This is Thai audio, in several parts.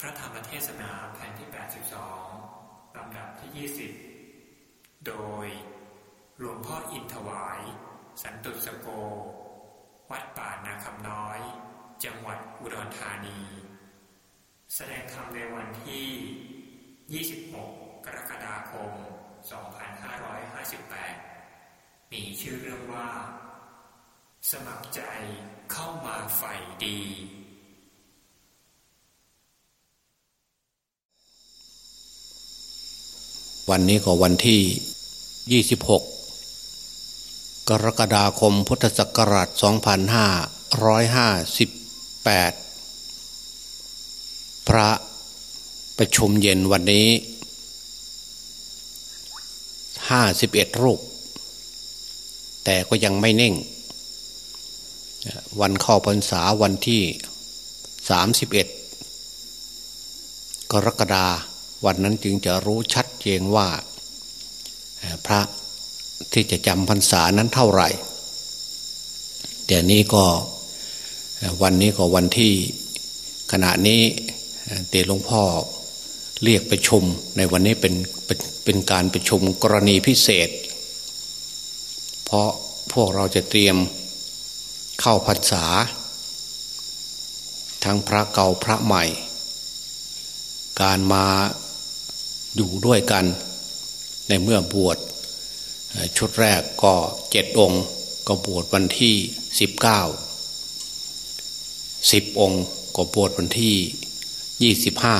พระธรรมเทศนาแผ่นที่ 82 ลำดับที่ 20 โดยหลวงพ่ออินทวาย สันตุสโก วัดป่านาคำน้อย จังหวัดอุดรธานี แสดงธรรมในวันที่ 26 กรกฎาคม 2558 มีชื่อเรื่องว่า สมัครใจเข้ามาใฝ่ดี วันนี้ก็วันที่ 26 กรกฎาคมพุทธศักราช 2558 พระประชุมเย็นวันนี้ 51 รูป แต่ก็ยังไม่เน่ง วันเข้าพรรษาวันที่ 31 กรกฎาคม วันนั้นจึงจะรู้ชัดเจนว่าพระที่จะจำพรรษานั้นเท่าไหร่ แต่นี้ก็วันนี้ก็วันที่ขณะนี้เตหลวงพ่อเรียกประชุมในวันนี้เป็นเป็นเป็นการประชุมกรณีพิเศษ เพราะพวกเราจะเตรียมเข้าพรรษา ทั้งพระเก่าพระใหม่ การมา อยู่ด้วยกัน ในเมื่อบวชชุดแรกก็เจ็ดองค์ ก็บวชวันที่สิบเก้าสิบองค์ก็บวชวันที่ยี่สิบห้า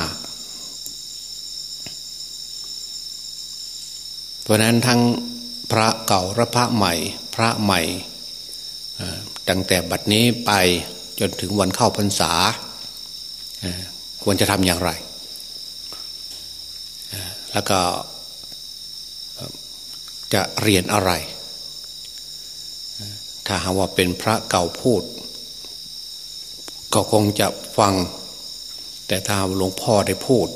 เพราะนั้นทั้งพระเก่าและพระใหม่ พระใหม่ตั้งแต่บัดนี้ไปจนถึงวันเข้าพรรษา ควรจะทำอย่างไร แล้วก็จะเรียนอะไร ถ้าหากว่าเป็นพระเก่าพูด ก็คงจะฟัง แต่ถ้าหลวงพ่อได้พูด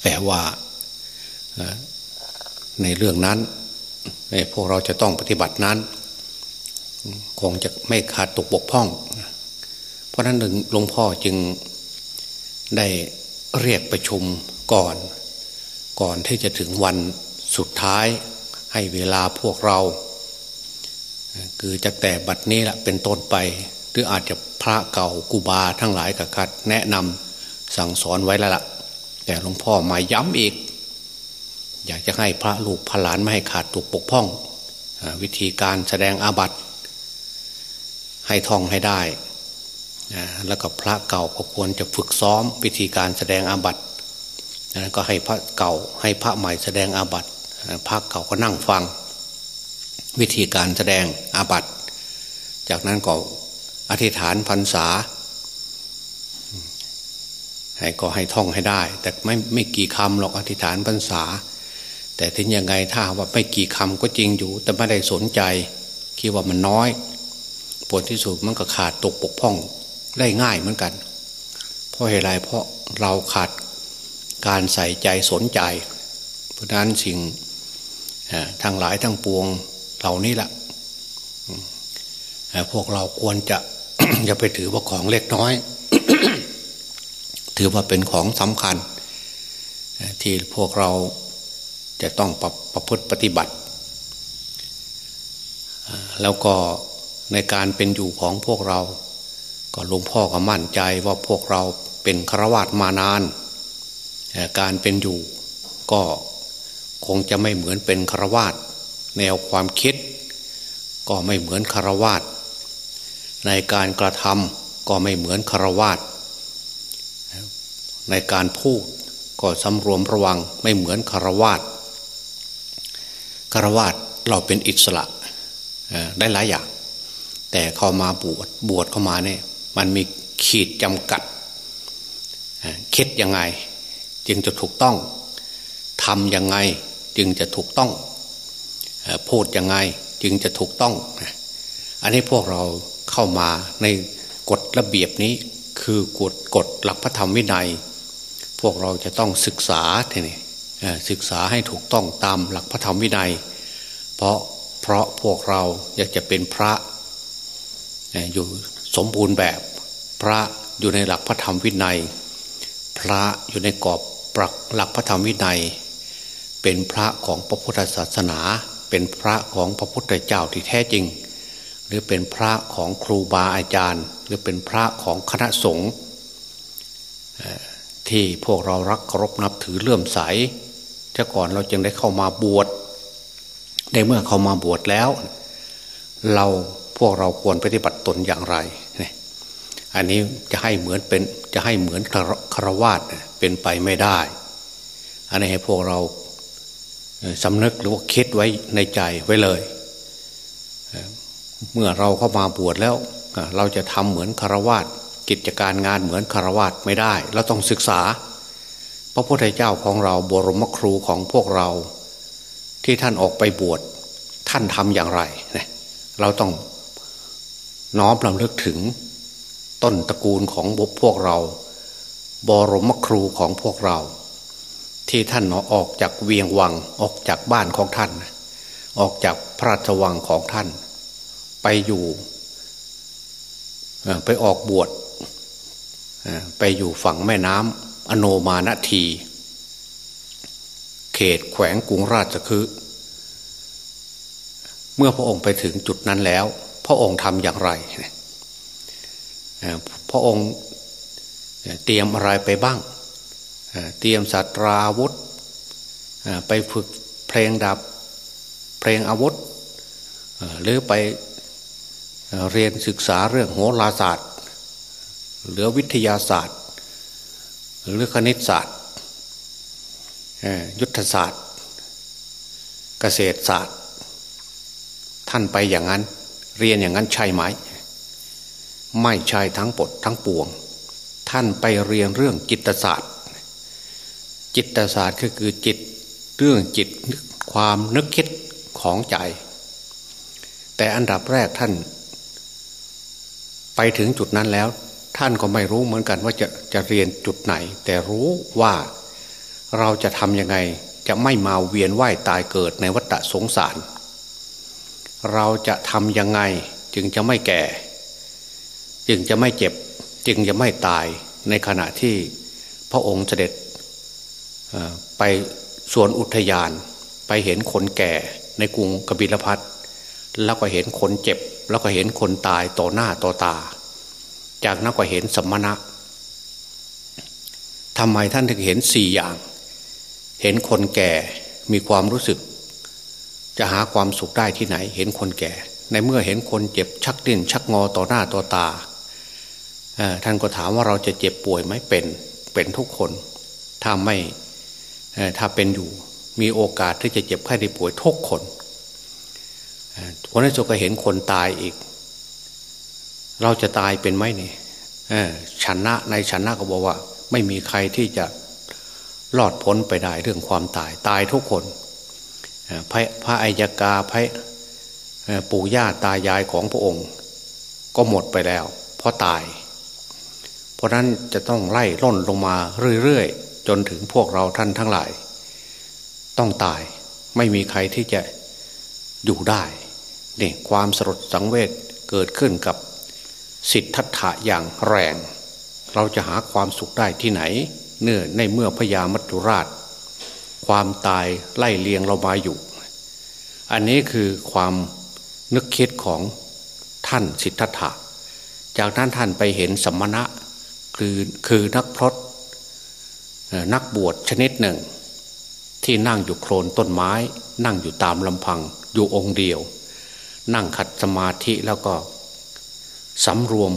แปลว่าในเรื่องนั้นในพวกเราจะต้องปฏิบัตินั้น คงจะไม่ขาดตกบกพร่อง เพราะนั้นหลวงพ่อจึงได้เรียกประชุมก่อน ก่อนที่จะถึงวันสุดท้ายให้เวลาพวกเรา คือจากแต่บัดนี้ละเป็นต้นไป หรืออาจจะพระเก่ากูบาทั้งหลายกับคัดแนะนำสั่งสอนไว้แล้วละ่ะ แต่หลวงพ่อมาย้ำอีก อยากจะให้พระลูกพระหลานไม่ให้ขาดตกปกพ้อง วิธีการแสดงอาบัติ ให้ท่องให้ได้ แล้วก็พระเก่าก็ควรจะฝึกซ้อมวิธีการแสดงอาบัติ ก็ให้พระเก่าให้พระใหม่แสดงอาบัติพระเก่าก็นั่งฟัง วิธีการแสดงอาบัติจากนั้นก็อธิษฐานพรรษา ให้ก็ให้ท่องให้ได้ แต่ไม่ไม่กี่คำหรอกอธิษฐานพรรษา แต่ถึงยังไงถ้าว่าไม่กี่คำก็จริงอยู่ แต่ไม่ได้สนใจคิดว่ามันน้อยผลที่สุดมันก็ขาดตกปกพ่องได้ง่ายเหมือนกัน เพราะเหตุไรเพราะเราขาด การใส่ใจสนใจ เพราะนั้นสิ่งทางหลายทั้งปวงเหล่านี้แหละพวกเราควรจะอย่าไปถือว่าของเล็กน้อย ถือว่าเป็นของสำคัญ ที่พวกเราจะต้องปรประพฤติปฏิบัติ แล้วก็ในการเป็นอยู่ของพวกเรา ก็หลวงพ่อก็มั่นใจว่าพวกเราเป็นฆราวาสมานาน การเป็นอยู่ก็คงจะไม่เหมือนเป็นคารวาสแนวความคิด ก็ไม่เหมือนคารวาสในการกระทำก็ไม่เหมือนคารวาสในการพูดก็สำรวมระวังไม่เหมือนคารวาสคารวาสเราเป็นอิสระได้หลายอย่าง แต่เข้ามาบวชบวชเข้ามาเนี่ยมันมีขีดจำกัดคิดยังไง จึงจะถูกต้องทำยังไงจึงจะถูกต้องพูดยังไงจึงจะถูกต้อง อันนี้พวกเราเข้ามาในกฎระเบียบนี้คือกฎกฎหลักพระธรรมวินัย พวกเราจะต้องศึกษาทีนี้ศึกษาให้ถูกต้องตามหลักพระธรรมวินัย เพราะเพราะพวกเราอยากจะเป็นพระอยู่สมบูรณ์แบบพระอยู่ในหลักพระธรรมวินัย พระอยู่ในกรอบ รักหลักพระธรรมวินัย เป็นพระของพระพุทธศาสนา เป็นพระของพระพุทธเจ้าที่แท้จริง หรือเป็นพระของครูบาอาจารย์ หรือเป็นพระของคณะสงฆ์ที่พวกเรารักเคารพนับถือเลื่อมใสแต่ก่อนเราจึงได้เข้ามาบวชในเมื่อเข้ามาบวชแล้ว เราพวกเราควรปฏิบัติตนอย่างไร อันนี้จะให้เหมือนเป็นจะให้เหมือนคารวาสเป็นไปไม่ได้ อันนี้ให้พวกเราสำนึกหรือว่าคิดไว้ในใจไว้เลย เมื่อเราเข้ามาบวชแล้ว เราจะทำเหมือนคารวาสกิจการงานเหมือนคารวาสไม่ได้ เราต้องศึกษา พระพุทธเจ้าของเราบรมครูของพวกเรา ที่ท่านออกไปบวชท่านทำอย่างไร เราต้องน้อมรำลึกถึง ต้นตระกูลของบพวกเรา บรมครูของพวกเรา ที่ท่านออกจากเวียงวังออกจากบ้านของท่าน ออกจากพระราชวังของท่าน ไปอยู่ไปออกบวชไปอยู่ฝั่งแม่น้ำอโนมานที เขตแขวงกรุงราชคือเมื่อพระองค์ไปถึงจุดนั้นแล้ว พระองค์ทำอย่างไร พระองค์เตรียมอะไรไปบ้าง เตรียมสัตราวุธ ไปฝึกเพลงดับเพลงอาวุธ หรือไปเรียนศึกษาเรื่องโหราศาสตร์ หรือวิทยาศาสตร์ หรือคณิตศาสตร์ ยุทธศาสตร์ เกษตรศาสตร์ ท่านไปอย่างนั้น เรียนอย่างนั้นใช่ไหม ไม่ใช่ทั้งปดทั้งปวง ท่านไปเรียนเรื่องจิตศาสตร์ จิตศาสตร์ก็คือจิตเรื่องจิตความนึกคิดของใจ แต่อันดับแรกท่าน ไปถึงจุดนั้นแล้ว ท่านก็ไม่รู้เหมือนกันว่าจะจะเรียนจุดไหน แต่รู้ว่าเราจะทำยังไงจะไม่มาเวียนว่ายตายเกิดในวัฏสงสาร เราจะทำยังไงจึงจะไม่แก่ จึงจะไม่เจ็บ จึงจะไม่ตายในขณะที่พระองค์เสด็จไปสวนอุทยาน ไปเห็นคนแก่ในกรุงกบิลพัทแล้วก็เห็นคนเจ็บ แล้วก็เห็นคนตายต่อหน้าต่อตา จากนั้นก็เห็นสมณะทำไมท่านถึงเห็นสี่อย่าง เห็นคนแก่มีความรู้สึก จะหาความสุขได้ที่ไหน เห็นคนแก่ ในเมื่อเห็นคนเจ็บชักดิ้นชักงอต่อหน้าต่อตา ท่านก็ถามว่าเราจะเจ็บป่วยไหมเป็นเป็นทุกคน ถ้าไม่ถ้าเป็นอยู่มีโอกาสที่จะเจ็บไข้ได้ป่วยทุกคนวันนั้นก็เห็นคนตายอีก เราจะตายเป็นไหมเนี่ยชนะในชนะก็บอกว่า ไม่มีใครที่จะรอดพ้นไปได้เรื่องความตายตายทุกคนพระพระอัยกาพระปู่ย่าตายายของพระองค์ ก็หมดไปแล้ว เพราะตาย เพราะนั้นจะต้องไล่ล่นลงมาเรื่อยๆ จนถึงพวกเราท่านทั้งหลาย ต้องตายไม่มีใครที่จะอยู่ได้นี่ความสลดสังเวชเกิดขึ้นกับสิทธัตถะอย่างแรง เราจะหาความสุขได้ที่ไหน เนื่อในเมื่อพญามัจจุราช ความตายไล่เลียงเรามาอยู่ อันนี้คือความนึกคิดของท่านสิทธัตถะ จากนั้นท่านไปเห็นสมณะ คือคือนักพรตนักบวชชนิดหนึ่ง ที่นั่งอยู่โคลนต้นไม้ นั่งอยู่ตามลำพังอยู่องค์เดียว นั่งขัดสมาธิแล้วก็สำรวม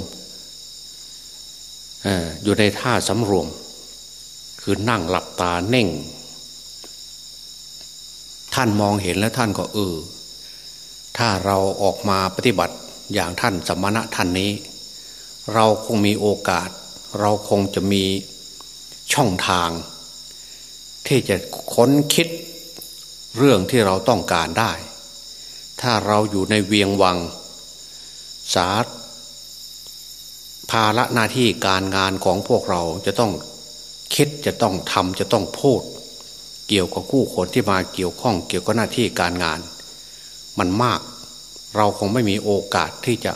อยู่ในท่าสำรวม คือนั่งหลับตาเน่ง ท่านมองเห็นแล้วท่านก็เออถ้าเราออกมาปฏิบัติอย่างท่านสมณะท่านนี้ เราคงมีโอกาส เราคงจะมีช่องทาง ที่จะค้นคิดเรื่องที่เราต้องการได้ ถ้าเราอยู่ในเวียงวัง สาภาระหน้าที่การงานของพวกเราจะต้องคิดจะต้องทำจะต้องพูด เกี่ยวกับคู่คนที่มาเกี่ยวข้องเกี่ยวกับหน้าที่การงาน มันมาก เราคงไม่มีโอกาสที่จะ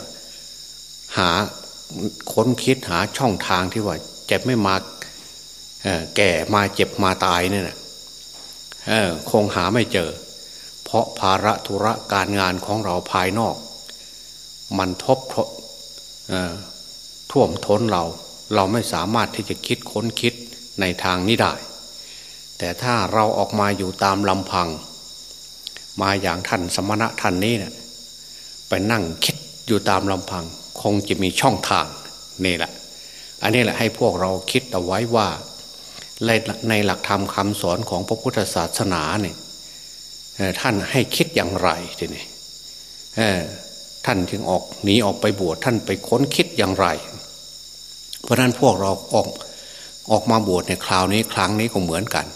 หา ค้นคิดหาช่องทางที่ว่าจะไม่มาแก่มาเจ็บมาตายเนี่ยนะคงหาไม่เจอ เพราะภาระธุระการงานของเราภายนอก มันทบท่วมท้นเรา เราไม่สามารถที่จะคิดค้นคิดในทางนี้ได้ แต่ถ้าเราออกมาอยู่ตามลำพัง มาอย่างท่านสมณะท่านนี้เนะี่ยไปนั่งคิดอยู่ตามลำพัง งจะมีช่องทางนี่แหละ อันนี้แหละให้พวกเราคิดเอาไว้ว่าในหลักธรรมคำสอนของพระพุทธศาสนาเนี่ยท่านให้คิดอย่างไรทีนี้ท่านจึงออกหนีออกไปบวชท่านไปค้นคิดอย่างไร เพราะนั้นพวกเราออกออกมาบวชในคราวนี้ครั้งนี้ก็เหมือนกัน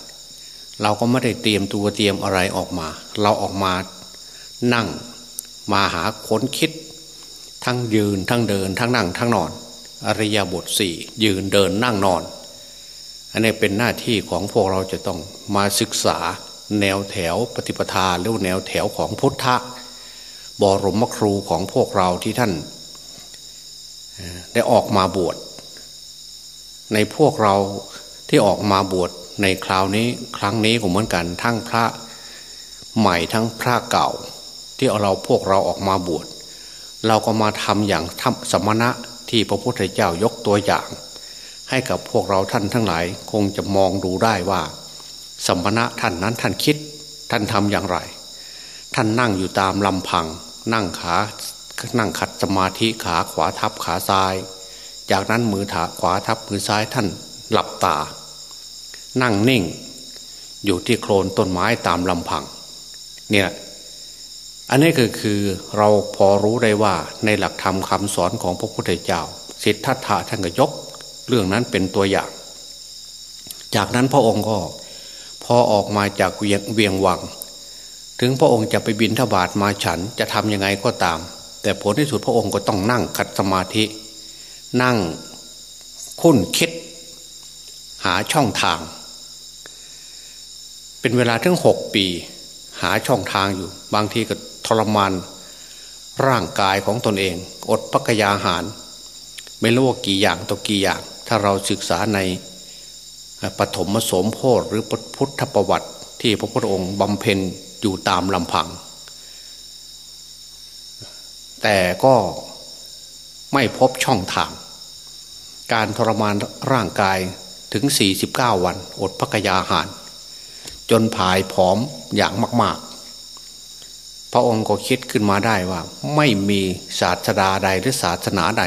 เราก็ไม่ได้เตรียมตัวเตรียมอะไรออกมา เราออกมานั่งมาหาค้นคิด ทั้งยืนทั้งเดิน ทั้งนั่งทั้งนอน อริยบทสี่ยืนเดินนั่งนอน อันนี้เป็นหน้าที่ของพวกเราจะต้องมาศึกษาแนวแถวปฏิปทาหรือแนวแถวของพุทธะบรมครูของพวกเราที่ท่าน ได้ออกมาบวชในพวกเราที่ออกมาบวชในคราวนี้ครั้งนี้ก็เหมือนกันทั้งพระใหม่ทั้งพระเก่า ที่เราพวกเราออกมาบวช เราก็มาทำอย่างสมณะที่พระพุทธเจ้ายกตัวอย่าง ให้กับพวกเราท่านทั้งหลายคงจะมองดูได้ว่า สมณะท่านนั้นท่านคิดท่านทำอย่างไร ท่านนั่งอยู่ตามลำพัง นั่งขานั่งขัดสมาธิขาขวาทับขาซ้าย จากนั้นมือถาขวาทับมือซ้ายท่านหลับตา นั่งนิ่ง อยู่ที่โคลนต้นไม้ตามลำพัง เนี่ย อันนี้ก็คือเราพอรู้ได้ว่าในหลักธรรมคำสอนของพระพุทธเจ้า สิทธัตถะท่านก็ยก เรื่องนั้นเป็นตัวอย่าง จากนั้นพระองค์ก็พอออกมาจากเวียงเวียงวัง ถึงพระองค์จะไปบินทบาทมาฉันจะทำยังไงก็ตาม แต่ผลที่สุดพระองค์ก็ต้องนั่งขัดสมาธิ นั่งคุ้นคิด หาช่องทาง เป็นเวลาถึงหกปี หาช่องทางอยู่ บางทีก็ รมานร่างกายของตนเอง อดพักยาหาร ไม่รู้ว่ากี่อย่างตัวกี่อย่าง ถ้าเราศึกษาในปฐมสมโพธิหรือพุทธประวัติที่พระพุทธองค์บำเพ็ญอยู่ตามลำพัง แต่ก็ไม่พบช่องทาง การทรมานร่างกายถึง 49 วัน อดพักยาหาร จนผายผอมอย่างมากๆ พระองค์ก็คิดขึ้นมาได้ว่า ไม่มีศาสดาใดหรือศาสนาใด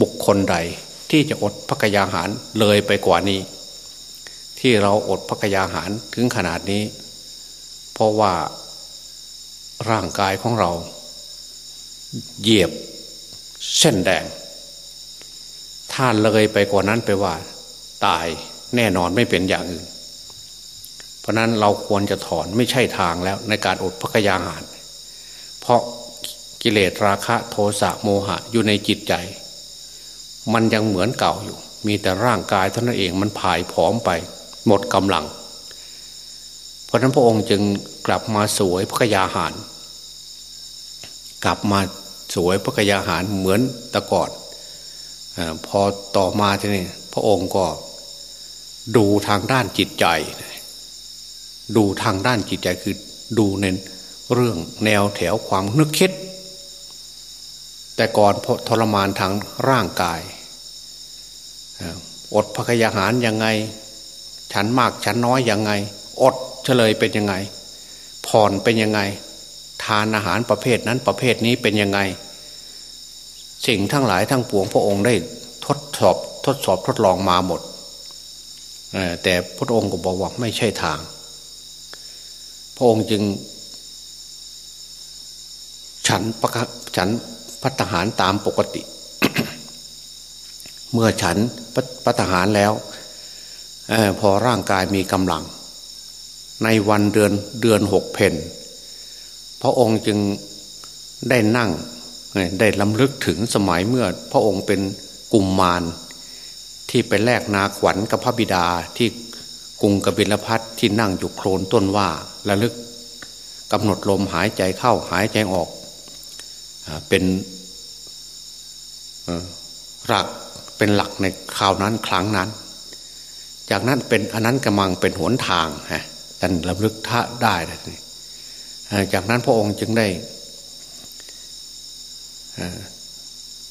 บุคคลใดที่จะอดพักยาหารเลยไปกว่านี้ ที่เราอดพักยาหารถึงขนาดนี้ เพราะว่าร่างกายของเรา เหยียบเส้นแดง ถ้าเลยไปกว่านั้นไปว่า ตายแน่นอนไม่เป็นอย่างอื่น เพราะนั้นเราควรจะถอนไม่ใช่ทางแล้วในการอดพระกยาหาร ราะกิเลสราคะโทสะโมหะอยู่ในจิตใจ มันยังเหมือนเก่าอยู่ มีแต่ร่างกายเท่านั้นเองมันผายผอมไป หมดกำลัง เพราะนั้นพระองค์จึงกลับมาสวยพระกยาหาร กลับมาสวยพระกยาหารเหมือนตะกอนอพอต่อมาทีนี้พระองค์ก็ดูทางด้านจิตใจ ดูทางด้านจิตใจคือดูใน เรื่องแนวแถวความนึกคิด แต่ก่อนทรมานทางร่างกาย อดพระกยาหารยังไง ฉันมากฉันน้อยยังไง อดเฉลยเป็นยังไง ผ่อนเป็นยังไง ทานอาหารประเภทนั้นประเภทนี้เป็นยังไง สิ่งทั้งหลายทั้งปวงพระองค์ได้ทดสอบทดสอบทดลองมาหมด แต่พระองค์ก็บอกว่าไม่ใช่ทาง พระองค์จึง ฉันประฉันพัฒหารตามปกติ เมื่อฉันพัฒหารแล้วอพอร่างกายมีกำลัง ในวันเดือนเดือนหกเพนพระองค์จึงได้นั่งได้ล้ำลึกถึงสมัยเมื่อ พระองค์เป็นกุมมารที่ไปแลกนาขวัญกับพระบิดาที่กรุงกบิลพัทที่นั่งอยู่โคลนต้นว่าระลึกกำหนดลมหายใจเข้าหายใจออก เป็นหลักเป็นหลักในคราวนั้นครั้งนั้น จากนั้นเป็นอันนั้นกำลังเป็นหนทางฮะท่านระลึกท่าได้เลยจากนั้นพระองค์จึงได้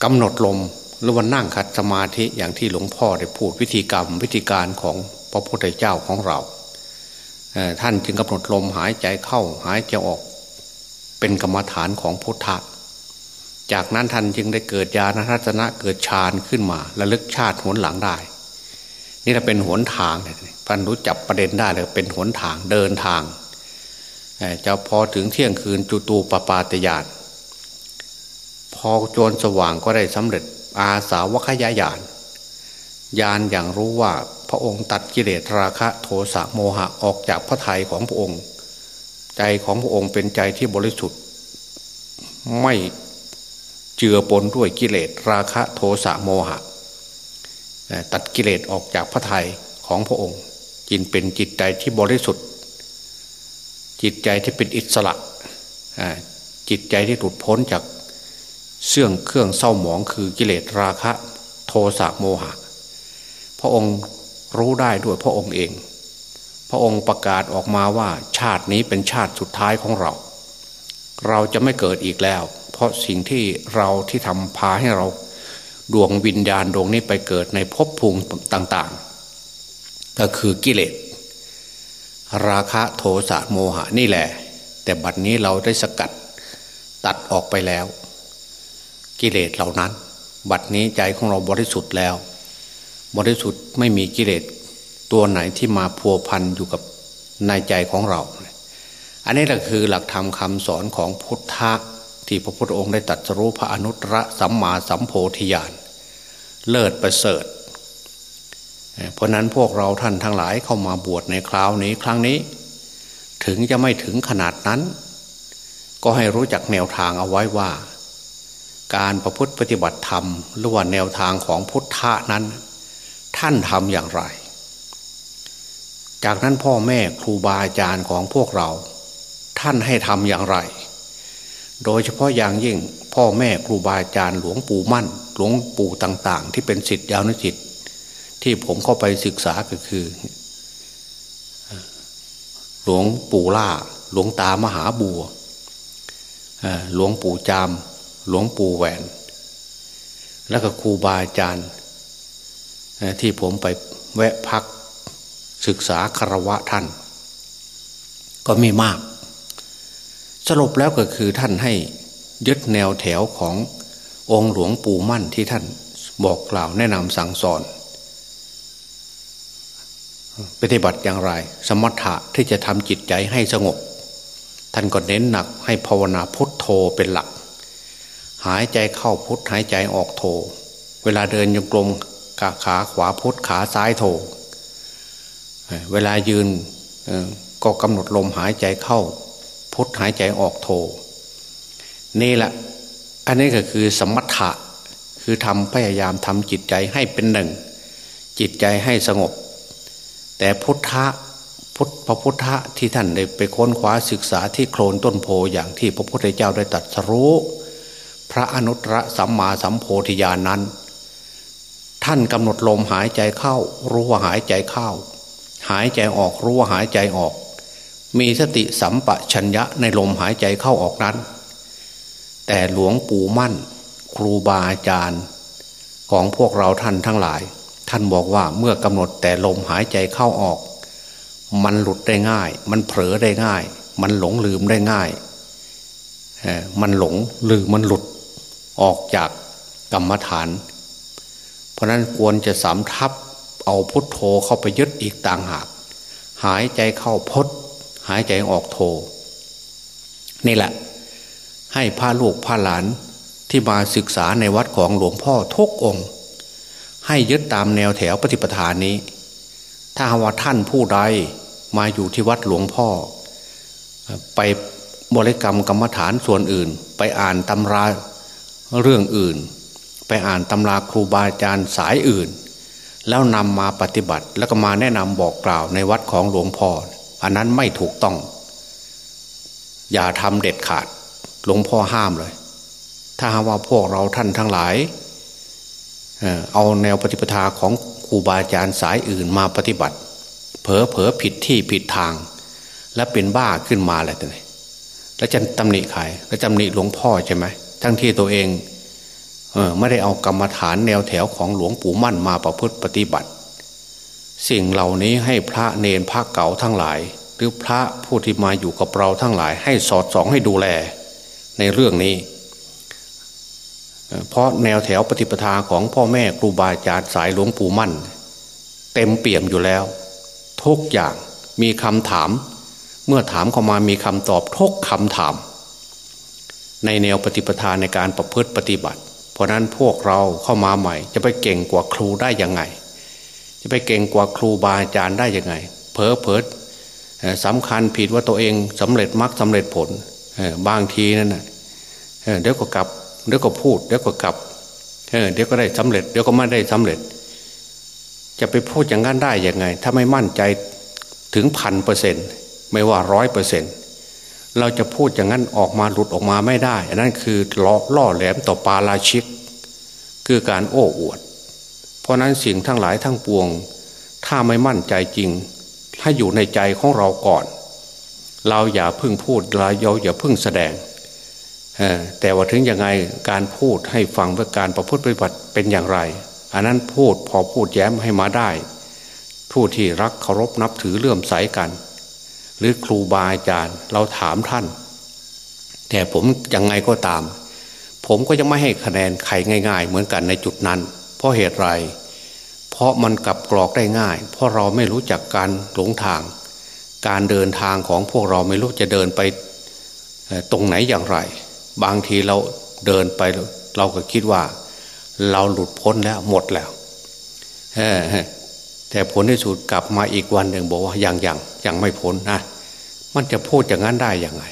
กำหนดลมหรือว่านั่งคัดสมาธิอย่างที่หลวงพ่อได้พูดวิธีกรรมวิธีการของพระพุทธเจ้าของเรา ท่านจึงกำหนดลมหายใจเข้าหายใจออกเป็นกรรมฐานของพุทธะ จากนั้นท่านจึงได้เกิดญาณทัศนะเกิดฌานขึ้นมาระลึกชาติหนหลังได้ นี่เราเป็นหนทางท่านรู้จับประเด็นได้เลยเป็นหนทางเดินทางจะพอถึงเที่ยงคืนจุตูปปาตยานพอโจรสว่างก็ได้สำเร็จอาสาวคยายานยานอย่างรู้ว่าพระองค์ตัดกิเลสราคะโทสะโมหะออกจากพระทัยของพระองค์ ใจของพระองค์เป็นใจที่บริสุทธิ์ ไม่ เจือปนด้วยกิเลสราคะโทสะโมหะ ตัดกิเลสออกจากพระทัยของพระองค์ จินเป็นจิตใจที่บริสุทธิ์ จิตใจที่เป็นอิสระจิตใจที่หลุดพ้นจากเสื่องเครื่องเศร้าหมองคือกิเลสราคะ โทสะโมหะ พระองค์รู้ได้ด้วยพระองค์เอง พระองค์ประกาศออกมาว่าชาตินี้เป็นชาติสุดท้ายของเรา เราจะไม่เกิดอีกแล้ว เพราะสิ่งที่เราที่ทำพาให้เราดวงวิญญาณดวงนี้ไปเกิดในภพภูมิต่างๆ ก็คือกิเลส ราคะโทสะโมหะนี่แหละ แต่บัดนี้เราได้สกัดตัดออกไปแล้ว กิเลสเหล่านั้น บัดนี้ใจของเราบริสุทธิ์แล้ว บริสุทธิ์ไม่มีกิเลสตัวไหนที่มาพัวพันอยู่กับในใจของเรา อันนี้แหละคือหลักธรรมคาสอนของพุทธะที่พระพุทธองค์ได้ตรัสรู้พระอนุตตรสัมมาสัมโพธิญาณเลิศประเสริฐ เพราะนั้นพวกเราท่านทั้งหลายเข้ามาบวชในคราวนี้ครั้งนี้ ถึงจะไม่ถึงขนาดนั้น ก็ให้รู้จักแนวทางเอาไว้ว่า การประพฤติปฏิบัติธรรมหรือว่าแนวทางของพุทธะนั้น ท่านทำอย่างไร จากนั้นพ่อแม่ครูบาอาจารย์ของพวกเรา ท่านให้ทำอย่างไร โดยเฉพาะอย่างยิ่งพ่อแม่ครูบาอาจารย์หลวงปู่มั่น หลวงปู่ต่าง ๆ ที่เป็นสิทธิยาวนุจิต ที่ผมเข้าไปศึกษาก็คือ หลวงปู่ล่า หลวงตามหาบัวหลวงปู่จาม หลวงปู่แหวน แล้วก็ครูบาอาจารย์ที่ผมไปแวะพักศึกษาคารวะท่าน ก็ม่มาก สรุปแล้วก็คือท่านให้ยึดแนวแถวขององค์หลวงปู่มั่นที่ท่านบอกกล่าวแนะนำสั่งสอนปฏิบัติอย่างไร สมถะที่จะทำจิตใจให้สงบ ท่านก็เน้นหนักให้ภาวนาพุทโธเป็นหลัก หายใจเข้าพุทหายใจออกโทเวลาเดินยงกลมขาขวาพุทขาซ้ายโทเวลายืนก็กำหนดลมหายใจเข้า พุทหายใจออกโทนี่แหละ อันนี้ก็คือสมถะคือทำพยายามทำจิตใจให้เป็นหนึ่ง จิตใจให้สงบ แต่พุทธะพุทพระพุทธะที่ท่านได้ไปค้นคว้าศึกษาที่โคลนต้นโพอย่างที่พระพุทธเจ้าได้ตรัสรู้ พระอนุตตรสัมมาสัมโพธิญาณนั้น ท่านกำหนดลมหายใจเข้า รู้ว่าหายใจเข้า หายใจออกรู้ว่าหายใจออก มีสติสัมปชัญญะในลมหายใจเข้าออกนั้น แต่หลวงปู่มั่น ครูบาอาจารย์ของพวกเราท่านทั้งหลาย ท่านบอกว่าเมื่อกำหนดแต่ลมหายใจเข้าออก มันหลุดได้ง่าย มันเผลอได้ง่าย มันหลงลืมได้ง่ายมันหลงหรือมันหลุดออกจากกรรมฐาน เพราะนั้นควรจะสำทับเอาพุทโธเข้าไปยึดอีกต่างหาก หายใจเข้าพด หายใจออกโธนี่แหละ ให้พาลูกพาหลานที่มาศึกษาในวัดของหลวงพ่อทุกองค์ ให้ยึดตามแนวแถวปฏิปทานนี้ ถ้าว่าท่านผู้ใดมาอยู่ที่วัดหลวงพ่อ ไปบริกรรมกรรมฐานส่วนอื่น ไปอ่านตำราเรื่องอื่น ไปอ่านตำราครูบาอาจารย์สายอื่น แล้วนำมาปฏิบัติแล้วก็มาแนะนำบอกกล่าวในวัดของหลวงพ่อ อันนั้นไม่ถูกต้อง อย่าทำเด็ดขาด หลวงพ่อห้ามเลย ถ้าว่าพวกเราท่านทั้งหลาย เอาแนวปฏิปทาของครูบาอาจารย์สายอื่นมาปฏิบัติ เผลอเผลอผิดที่ผิดทาง และเป็นบ้าขึ้นมาอะไรต่างๆแล้วจะตำหนิใครแล้วตำหนิหลวงพ่อใช่ไหมทั้งที่ตัวเองเออไม่ได้เอากรรมฐานแนวแถวของหลวงปู่มั่นมาประพฤติปฏิบัติ สิ่งเหล่านี้ให้พระเนนพระเก่าทั้งหลาย หรือพระผู้ที่มาอยู่กับเราทั้งหลาย ให้สอดส่องให้ดูแลในเรื่องนี้ เพราะแนวแถวปฏิปทาของพ่อแม่ครูบาอาจารย์สายหลวงปู่มั่น เต็มเปี่ยมอยู่แล้ว ทุกอย่างมีคำถาม เมื่อถามเข้ามามีคำตอบทุกคำถาม ในแนวปฏิปทาในการประพฤติปฏิบัติ เพราะนั้นพวกเราเข้ามาใหม่จะไปเก่งกว่าครูได้ยังไง จะไปเก่งกว่าครูบาอาจารย์ได้ยังไงเพอเพอสำคัญผิดว่าตัวเองสำเร็จมรรคสาเร็จผลบางทีนั่นนะเดี๋ยวก็กลับเดี๋ยวก็พูดเดี๋ยวก็กลับเดี๋ยวก็ได้สำเร็จ เดี๋ยวก็ไม่ได้สำเร็จ จะไปพูดอย่างนั้นได้ยังไง ถ้าไม่มั่นใจถึงพันเปอร์เซ็นต์ไม่ว่าร้อยเปอร์เซ็นต์เราจะพูดอย่างนั้นออกมาหลุดออกมาไม่ได้ อันนั้นคือล่อล่อแหลมต่อปาราชิก คือการโอ้อวด ราะนั้นสิ่งทั้งหลายทั้งปวง ถ้าไม่มั่นใจจริง ถ้าอยู่ในใจของเราก่อน เราอย่าพึ่งพูดเราอย่าพึ่งแสดงแต่ว่าถึงยังไงการพูดให้ฟังเพื่อการประพฤติปฏิบัติเป็นอย่างไร อันนั้นพูดพอพูดแย้มให้มาได้ ผู้ที่รักเคารพนับถือเลื่อมใสกัน หรือครูบาอาจารย์เราถามท่าน แต่ผมยังไงก็ตาม ผมก็ยังไม่ให้คะแนนใครง่าย ๆ เหมือนกันในจุดนั้น เพราะเหตุไร เพราะมันกลับกรอกได้ง่าย เพราะเราไม่รู้จักการหลงทาง การเดินทางของพวกเราไม่รู้จะเดินไปตรงไหนอย่างไร บางทีเราเดินไปเราก็คิดว่า เราหลุดพ้นแล้วหมดแล้วแต่ผลที่สุดกลับมาอีกวันหนึ่งบอกว่ายังยังยังไม่พ้นนะมันจะพูดอย่างนั้นได้ย่างไง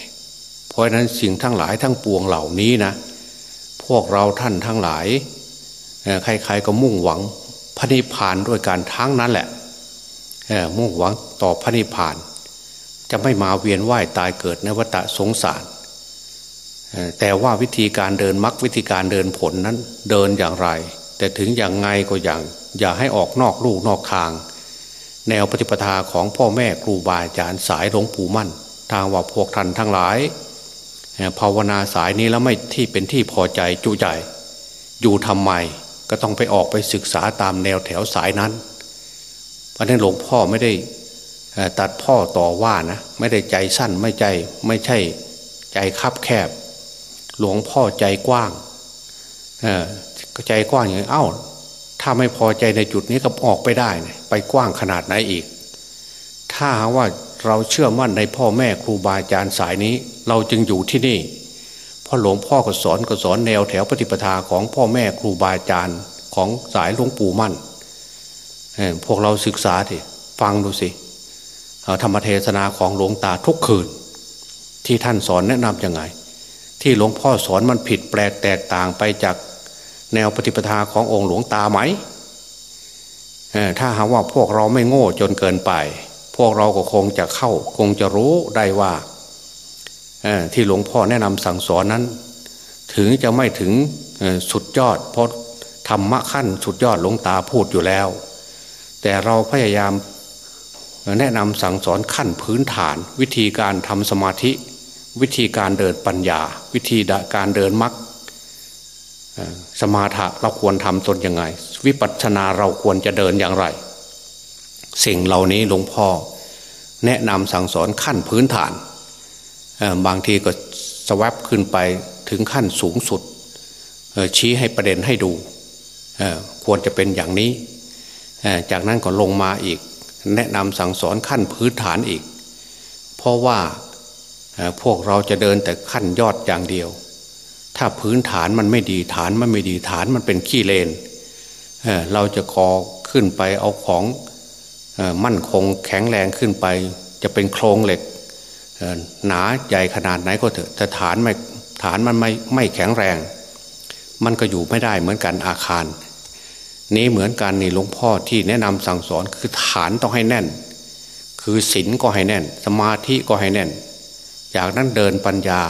เพราะฉะนั้นสิ่งทั้งหลายทั้งปวงเหล่านี้นะ พวกเราท่านทั้งหลาย ใครๆก็มุ่งหวังพระนิพพานด้วยการทั้งนั้นแหละมุ่งหวังต่อพระนิพพาน จะไม่มาเวียนว่ายตายเกิดในวัฏสงสาร แต่ว่าวิธีการเดินมรรควิธีการเดินผลนั้นเดินอย่างไร แต่ถึงอย่างไงก็อย่าง อย่าให้ออกนอกลูกนอกทาง แนวปฏิปทาของพ่อแม่ครูบาอาจารย์สายหลวงปู่มั่น ทางว่าพวกท่านทั้งหลายภาวนาสายนี้แล้วไม่ที่เป็นที่พอใจจุใจ อยู่ทำไม ก็ต้องไปออกไปศึกษาตามแนวแถวสายนั้น เพราะนั้นหลวงพ่อไม่ได้ตัดพ่อต่อว่านะ ไม่ได้ใจสั้นไม่ใจไม่ใช่ใจคับแคบ หลวงพ่อใจกว้างใจกว้างอย่างนี้เอ้า ถ้าไม่พอใจในจุดนี้ก็ออกไปได้นะไปกว้างขนาดไหนอีก ถ้าว่าเราเชื่อมั่นในพ่อแม่ครูบาอาจารย์สายนี้ เราจึงอยู่ที่นี่ พ่อหลวงพ่อก็สอนก็สอนแนวแถวปฏิปทาของพ่อแม่ครูบาอาจารย์ของสายหลวงปู่มั่นพวกเราศึกษาทีฟังดูสิธรรมเทศนาของหลวงตาทุกคืน ที่ท่านสอนแนะนำยังไง ที่หลวงพ่อสอนมันผิดแปลกแตกต่างไปจากแนวปฏิปทาขององค์หลวงตาไหมถ้าหากว่าพวกเราไม่โง่จนเกินไป พวกเราก็คงจะเข้าคงจะรู้ได้ว่า ที่หลวงพ่อแนะนำสั่งสอนนั้น ถึงจะไม่ถึงสุดยอดเพราะธรรมะขั้นสุดยอดหลวงตาพูดอยู่แล้ว แต่เราพยายามแนะนำสั่งสอนขั้นพื้นฐาน วิธีการทำสมาธิ วิธีการเดินปัญญา วิธีการเดินมรรคสมาธิเราควรทำตนยังไง วิปัสสนาเราควรจะเดินอย่างไร สิ่งเหล่านี้หลวงพ่อ แนะนำสั่งสอนขั้นพื้นฐาน บางทีก็สวับขึ้นไปถึงขั้นสูงสุด ชี้ให้ประเด็นให้ดู ควรจะเป็นอย่างนี้ จากนั้นก็ลงมาอีก แนะนำสั่งสอนขั้นพื้นฐานอีก เพราะว่าพวกเราจะเดินแต่ขั้นยอดอย่างเดียว ถ้าพื้นฐานมันไม่ดีฐานมันไม่ดีฐานมันเป็นขี้เลน เราจะคอขึ้นไปเอาของมั่นคงแข็งแรงขึ้นไป จะเป็นโครงเหล็ก หนาใหญ่ขนาดไหนก็เถอะแต่ฐานไม่ฐานมันไม่ไม่แข็งแรง มันก็อยู่ไม่ได้เหมือนกันอาคาร นี้เหมือนกันนี่หลวงพ่อที่แนะนำสั่งสอนคือฐานต้องให้แน่น คือศีลก็ให้แน่น สมาธิก็ให้แน่น จากนั้นเดินปัญญา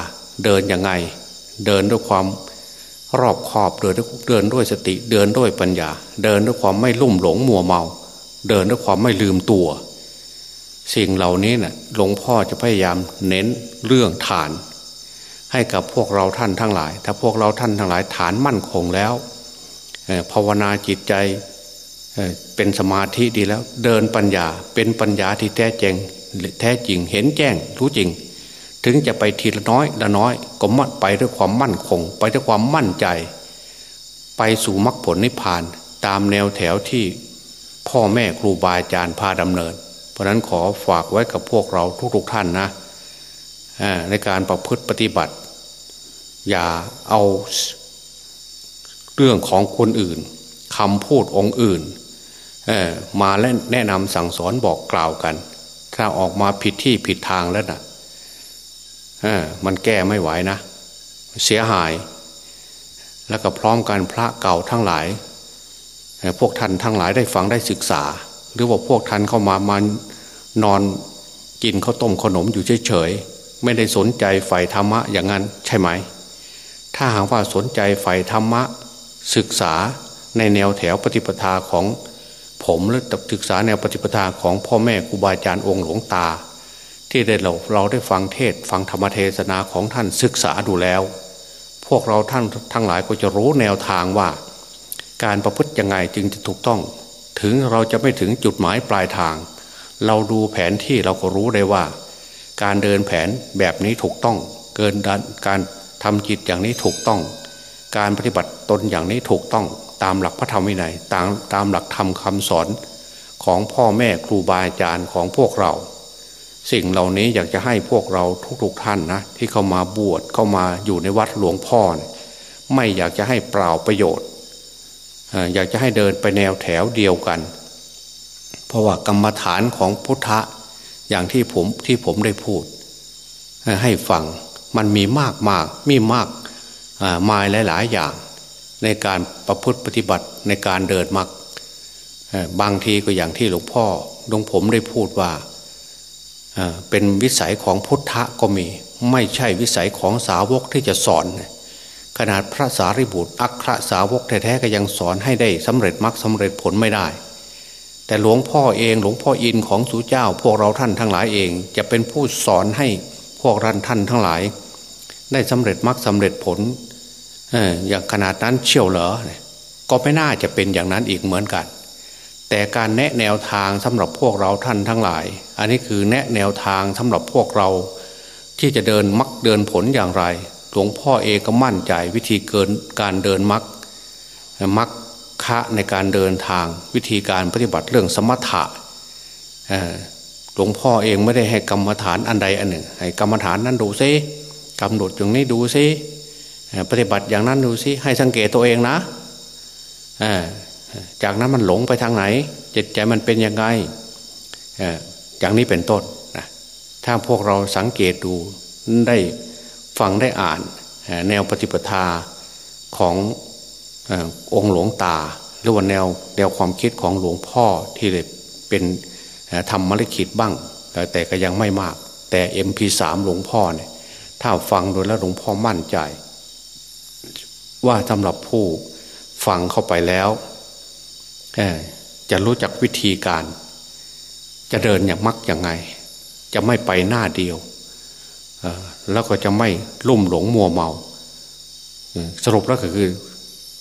เดินยังไง เดินด้วยความรอบขอบเดินด้วยเดินด้วยสติเดินด้วยปัญญา เดินด้วยความไม่ลุ่มหลงมัวเมา เดินด้วยความไม่ลืมตัว สิ่งเหล่านี้นะ่ะหลวงพ่อจะพยายามเน้นเรื่องฐาน ให้กับพวกเราท่านทั้งหลาย ถ้าพวกเราท่านทั้งหลายฐานมั่นคงแล้วภาวนาจิตใจเป็นสมาธิดีแล้ว เดินปัญญาเป็นปัญญาที่แท้จริงแท้จริงเห็นแจ้งรู้จริง ถึงจะไปทีละน้อยละน้อยก็มั่นไปด้วยความมั่นคง ไปด้วยความมั่นใจ ไปสู่มรรคผลนิพพาน ตามแนวแถวที่พ่อแม่ครูบาอาจารย์พาดำเนิน เพราะนั้นขอฝากไว้กับพวกเราทุกๆท่านนะในการประพฤติปฏิบัติ อย่าเอาเรื่องของคนอื่นคำพูดองค์อื่น มาและแนะนำสั่งสอนบอกกล่าวกัน ถ้าออกมาผิดที่ผิดทางแล้วนะ่ะมันแก้ไม่ไหวนะ เสียหาย แล้วก็พร้อมกันพระเก่าทั้งหลาย พวกท่านทั้งหลายได้ฟังได้ศึกษา หรือว่าพวกท่านเข้ามามา นอนกินข้าวต้มขนมอยู่เฉยๆไม่ได้สนใจฝ่ธรรมะอย่างนั้นใช่ไหม ถ้าหากว่าสนใจฝ่ธรรมะศึกษาในแนวแถวปฏิปทาของผมและศึกษาแนวปฏิปทาของพ่อแม่ครูบาอาจารย์องค์หลวงตา ที่ได้เราเราได้ฟังเทศฟังธรรมเทศนาของท่านศึกษาดูแล้ว พวกเราท่านทั้งหลายก็จะรู้แนวทางว่า การประพฤติยังไงจึงจะถูกต้อง ถึงเราจะไม่ถึงจุดหมายปลายทาง เราดูแผนที่เราก็รู้ได้ว่า การเดินแผนแบบนี้ถูกต้อง เกินการทำจิตอย่างนี้ถูกต้อง การปฏิบัติตนอย่างนี้ถูกต้อง ตามหลักพระธรรมวินัยตามตามหลักธรรมคำสอนของพ่อแม่ครูบาอาจารย์ของพวกเรา สิ่งเหล่านี้อยากจะให้พวกเราทุกๆท่านนะที่เข้ามาบวชเข้ามาอยู่ในวัดหลวงพ่อไม่อยากจะให้เปล่าประโยชน์อยากจะให้เดินไปแนวแถวเดียวกัน เพราะว่ากรรมฐานของพุทธะอย่างที่ผมที่ผมได้พูด ให้ฟังมันมีมากมากมีมากมายหลาย ๆ อย่าง ในการประพฤติปฏิบัติในการเดินมรรคบางทีก็อย่างที่หลวงพ่อหลวงผมได้พูดว่าเป็นวิสัยของพุทธะก็มี ไม่ใช่วิสัยของสาวกที่จะสอน ขนาดพระสารีบุตรอัครสาวกแท้ๆก็ยังสอนให้ได้สำเร็จมรรคสาเร็จผลไม่ได้ แต่หลวงพ่อเองหลวงพ่ออินของสุเจ้า พวกเราท่านทั้งหลายเอง จะเป็นผู้สอนให้พวกรันท่านทั้งหลาย ได้สำเร็จมรรคสาเร็จผลอย่างขนาดนั้นเชี่ยวเหรอก็ไม่น่าจะเป็นอย่างนั้นอีกเหมือนกัน แต่การแนะแนวทางสำหรับพวกเราท่านทั้งหลาย อันนี้คือแนะแนวทางสำหรับพวกเรา ที่จะเดินมักเดินผลอย่างไร หลวงพ่อเองก็มั่นใจวิธีเกินการเดินมักมักค คะในการเดินทางวิธีการปฏิบัติเรื่องสมถะหลวงพ่อเองไม่ได้ให้กรรมฐานอันใดอันหนึ่ง ให้กรรมฐานนั้นดูซิกำหนดอย่างนี้ดูซิปฏิบัติอย่างนั้นดูสิให้สังเกตตัวเองนะจากนั้นมันหลงไปทางไหน จิตใจมันเป็นยังไงอย่างนี้เป็นต้นนะถ้าพวกเราสังเกตดูได้ฟังได้อ่านแนวปฏิปทาของ องค์หลวงตา หรือว่าแนวแนวความคิดของหลวงพ่อที่เป็นทำมรคิดบ้าง แต่ก็ยังไม่มาก แต่ MP3 หลวงพ่อเนี่ยถ้าฟังโดยแล้วหลวงพ่อมั่นใจ ว่าสำหรับผู้ฟังเข้าไปแล้วจะรู้จักวิธีการ จะเดินอย่างมักอย่างไง จะไม่ไปหน้าเดียวแล้วก็จะไม่ลุ่มหลงมัวเมา สรุปแล้วก็คือ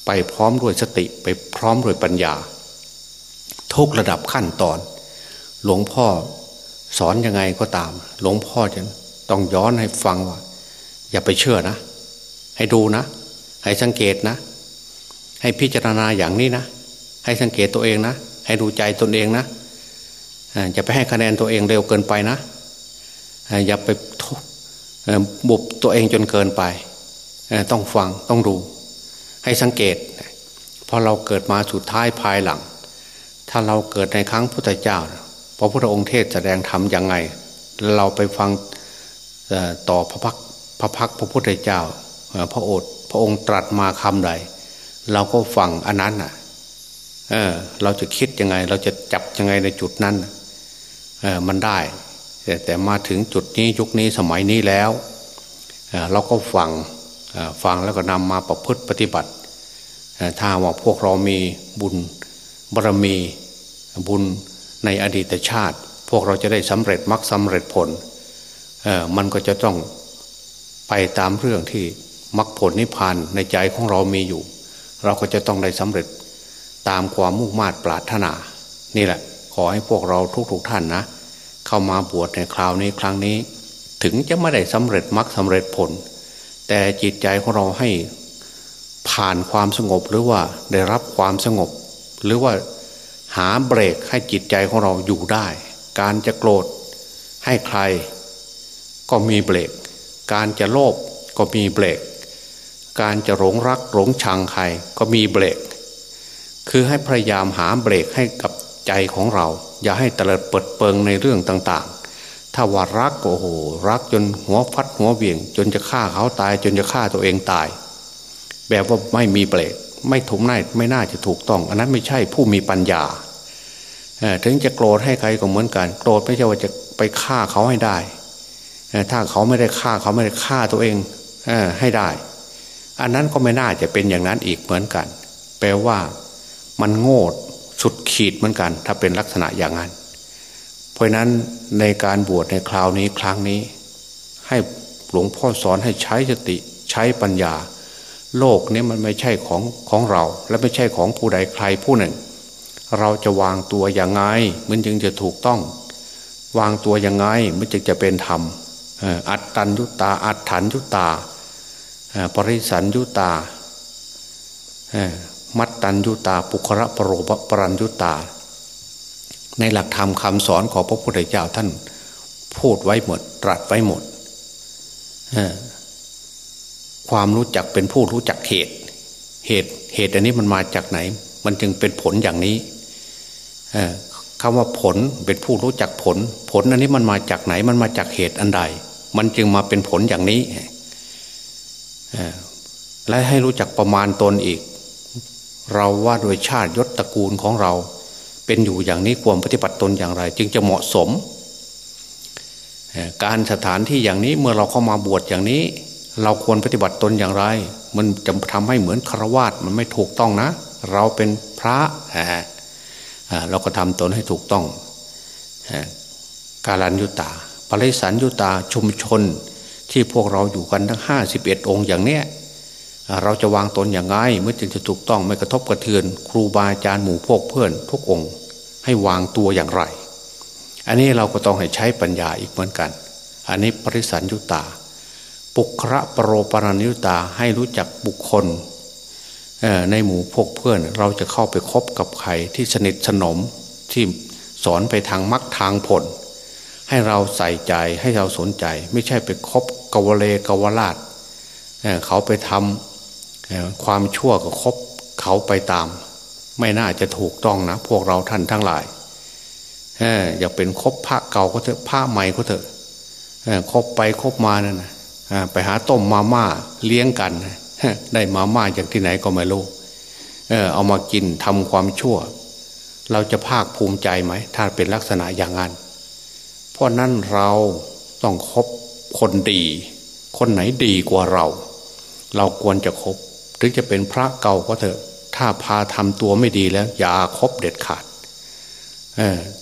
ไปพร้อมด้วยสติไปพร้อมด้วยปัญญา ทุกระดับขั้นตอน หลวงพ่อสอนยังไงก็ตาม หลวงพ่อจะต้องย้อนให้ฟังว่า อย่าไปเชื่อนะ ให้ดูนะ ให้สังเกตนะ ให้พิจารณาอย่างนี้นะ ให้สังเกตตัวเองนะ ให้ดูใจตนเองนะอย่าไปให้คะแนนตัวเองเร็วเกินไปนะ อย่าไปบุบตัวเองจนเกินไป ต้องฟังต้องดู ให้สังเกตพอเราเกิดมาสุดท้ายภายหลัง ถ้าเราเกิดในครั้งพุทธเจ้าพระพุทธองค์เทศแสดงธรรมยังไง เราไปฟังต่อพระพักพระพักพระพุทธเจ้าพระโอษฐพระองค์ตรัสมาคำใดเราก็ฟังอันนั้นอะเออเราจะคิดยังไง เราจะจับยังไงในจุดนั้นเออมันได้ แต่แต่มาถึงจุดนี้ยุคนี้สมัยนี้แล้วเเราก็ฟัง ฟังแล้วก็นำมาประพฤติปฏิบัติ ถ้าว่าพวกเรามีบุญบารมีบุญในอดีตชาติ พวกเราจะได้สำเร็จมรรคสาเร็จผล มันก็จะต้องไปตามเรื่องที่มรรคผลนิพพานในใจของเรามีอยู่ เราก็จะต้องได้สำเร็จตามความมุ่งมา่ปรารถนา นี่แหละ ขอให้พวกเราทุกๆทท่านนะ เข้ามาบวชในคราวนี้ครั้งนี้ ถึงจะไม่ได้สำเร็จมรรคสาเร็จผล แต่จิตใจของเราให้ผ่านความสงบหรือว่าได้รับความสงบ หรือว่าหาเบรกให้จิตใจของเราอยู่ได้ การจะโกรธให้ใคร ก็มีเบรก การจะโลภก็มีเบรก การจะหลงรักหลงชังใครก็มีเบรก คือให้พยายามหาเบรกให้กับใจของเรา อย่าให้เตลิดเปิดเปิงในเรื่องต่าง ถ้าว่ารักโอ้โหรักจนหัวฟัดหัวเบี่ยง จนจะฆ่าเขาตาย จนจะฆ่าตัวเองตาย แบบว่าไม่มีเบรกไม่ถูกน่าไม่น่าจะถูกต้อง อันนั้นไม่ใช่ผู้มีปัญญาถึงจะโกรธให้ใครก็เหมือนกัน โกรธไม่ใช่ว่าจะไปฆ่าเขาให้ได้ถ้าเขาไม่ได้ฆ่าเขาไม่ได้ฆ่าตัวเองให้ได้ อันนั้นก็ไม่น่าจะเป็นอย่างนั้นอีกเหมือนกัน แปลว่ามันโง่สุดขีดเหมือนกัน ถ้าเป็นลักษณะอย่างนั้น เพราะนั้น ในการบวชในคราวนี้ครั้งนี้ ให้หลวงพ่อสอนให้ใช้สติใช้ปัญญา โลกนี้มันไม่ใช่ของของเรา และไม่ใช่ของผู้ใดใครผู้หนึ่ง เราจะวางตัวอย่างไงมันจึงจะถูกต้อง วางตัวอย่างไงมันจึงจะเป็นธรรมอัตตัญยุตา อัตถัญยุตาปริสัญยุตา มัตตัญยุตา ปุคระปรโรปรัญยุตา ในหลักธรรมคำสอนของพระพุทธเจ้าท่านพูดไว้หมด ตรัสไว้หมด ความรู้จักเป็นผู้รู้จักเหตุ เหตุเหตุอันนี้มันมาจากไหน มันจึงเป็นผลอย่างนี้คำว่าผลเป็นผู้รู้จักผล ผลอันนี้มันมาจากไหน มันมาจากเหตุอันใด มันจึงมาเป็นผลอย่างนี้และให้รู้จักประมาณตนอีก เราว่าโดยชาติยศตระกูลของเรา เป็นอยู่อย่างนี้ควรปฏิบัติตนอย่างไร จึงจะเหมาะสม การสถานที่อย่างนี้เมื่อเราเข้ามาบวชอย่างนี้ เราควรปฏิบัติตนอย่างไร มันจะทำให้เหมือนคารวาสมันไม่ถูกต้องนะ เราเป็นพระเราก็ทำตนให้ถูกต้องการันยุตาปริสันยุตาชุมชนที่พวกเราอยู่กันทั้งห้าสิบเอ็ดองค์อย่างเนี้ย เราจะวางตนอย่างไงเมื่อจึงจะถูกต้องไม่กระทบกระเทือน ครูบาอาจารย์หมู่พวกเพื่อนทุกองค์ ให้วางตัวอย่างไร อันนี้เราก็ต้องให้ใช้ปัญญาอีกเหมือนกัน อันนี้ปริสันยุตา ปุคระปรโรปรณิยุตาให้รู้จักบุคคลในหมู่พวกเพื่อน เราจะเข้าไปคบกับใครที่สนิทสนมที่สอนไปทางมรรคทางผล ให้เราใส่ใจให้เราสนใจ ไม่ใช่ไปคบกวเลกวลาดเขาไปทำ ความชั่วก็คบเขาไปตาม ไม่น่าจะถูกต้องนะ พวกเราท่านทั้งหลายอยากเป็นคบพระเก่าก็เถอะพระใหม่ก็เถอะคบไปคบมานั่นไปหาต้มมาม่าเลี้ยงกันได้มาม่าจากที่ไหนก็ไม่รู้เอามากินทำความชั่ว เราจะภาคภูมิใจไหม ถ้าเป็นลักษณะอย่างนั้น เพราะนั้นเราต้องคบคนดี คนไหนดีกว่าเรา เราควรจะคบ ถึงจะเป็นพระเก่าก็เถอะ ถ้าพาทำตัวไม่ดีแล้ว อย่าคบเด็ดขาด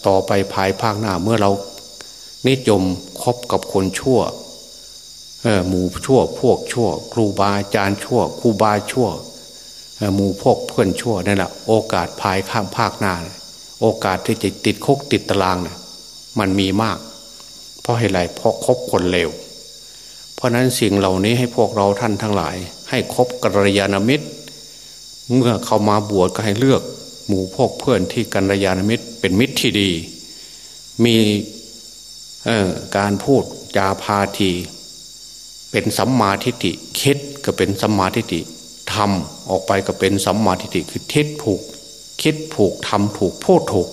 ต่อไปภายภาคหน้าเมื่อเรานิยมคบกับคนชั่วหมู่ชั่วพวกชั่ว ครูบาอาจารย์ชั่วครูบาชั่วหมู่พวกเพื่อนชั่วนั่นแหละโอกาสภายข้างภาคหน้า โอกาสที่จะติดคุกติดตารางเนี่ยมันมีมาก เพราะเหตุไรเพราะคบคนเลวเพราะนั้นสิ่งเหล่านี้ให้พวกเราท่านทั้งหลาย ให้คบกัลยาณมิตร เมื่อเขามาบวชก็ให้เลือกหมู่พวกเพื่อนที่กัลยาณมิตร เป็นมิตรที่ดี มีการพูดจาพาที เป็นสัมมาทิฏฐิคิดก็เป็นสัมมาทิฏฐิทำออกไปก็เป็นสัมมาทิฏฐิคือทิศถูก คิดถูกทำถูกพูดถูก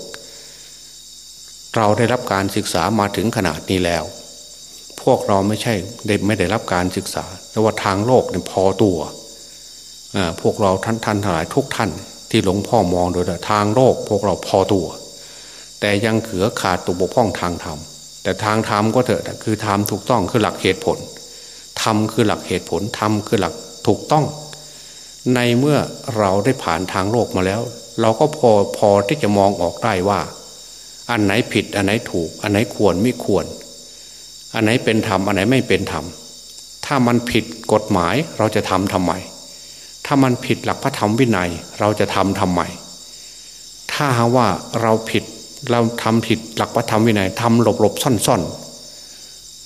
เราได้รับการศึกษามาถึงขนาดนี้แล้ว พวกเราไม่ใช่ได้ไม่ได้รับการศึกษา แต่ว่าทางโลกเนี่ยพอตัวพวกเราท่านท่านทหลายทุกท่าน ที่หลวงพ่อมองโดยทางโลก พวกเราพอตัว แต่ยังเขือขาดตัวบกพร่องทางธรรมแต่ทางธรรมก็เถอะคือธรรมถูกต้องคือหลักเหตุผลธรรมคือหลักเหตุผลธรรมคือหลักถูกต้อง ในเมื่อเราได้ผ่านทางโลกมาแล้ว เราก็พอพอที่จะมองออกได้ว่า อันไหนผิดอันไหนถูก อันไหนควรไม่ควร อันไหนเป็นธรรมอันไหนไม่เป็นธรรม ถ้ามันผิดกฎหมายเราจะทำทำไม ถ้ามันผิดหลักพระธรรมวินัยเราจะทำทำไม ถ้าหาว่าเราผิดเราทำผิดหลักพระธรรมวินัยทำหลบหลบซ่อนซ่อน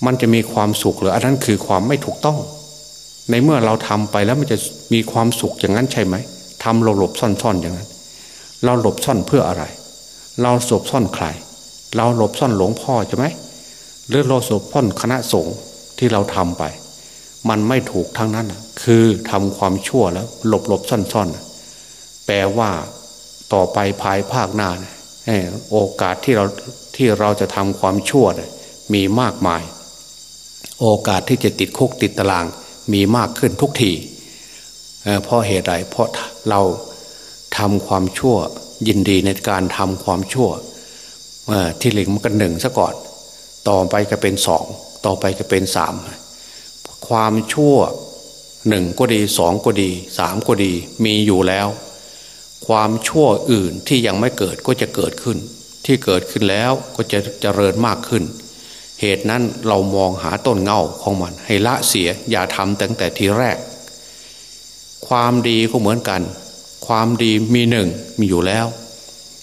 มันจะมีความสุขหรืออันนั้นคือความไม่ถูกต้อง ในเมื่อเราทำไปแล้วมันจะมีความสุขอย่างนั้นใช่ไหมทำหลบหลบซ่อนซ่อนอย่างนั้น เราหลบซ่อนเพื่ออะไร เราหลบซ่อนใคร เราหลบซ่อนหลวงพ่อใช่ไหม หรือเราหลบซ่นคณะสงฆ์ที่เราทำไป มันไม่ถูกทั้งนั้นคือทำความชั่วแล้วหลบหลบซ่อนซ่อนแปลว่าต่อไปภายภาคหน้าโอกาสที่เราที่เราจะทำความชั่วมีมากมาย โอกาสที่จะติดคุกติดตารางมีมากขึ้นทุกทีเพราะเหตุใดเพราะเราทำความชั่วยินดีในการทำความชั่วที่หลิงมันกันหนึ่งซะก่อน ต่อไปก็เป็นสองต่อไปก็เป็นสามความชั่วหนึ่งก็ดีสองก็ดีสามก็ดีมีอยู่แล้ว ความชั่วอื่นที่ยังไม่เกิดก็จะเกิดขึ้น ที่เกิดขึ้นแล้วก็จะเจริญมากขึ้น เหตุนั้นเรามองหาต้นเงาของมัน ให้ละเสียอย่าทำตั้งแต่ทีแรก ความดีก็เหมือนกัน ความดีมีหนึ่งมีอยู่แล้ว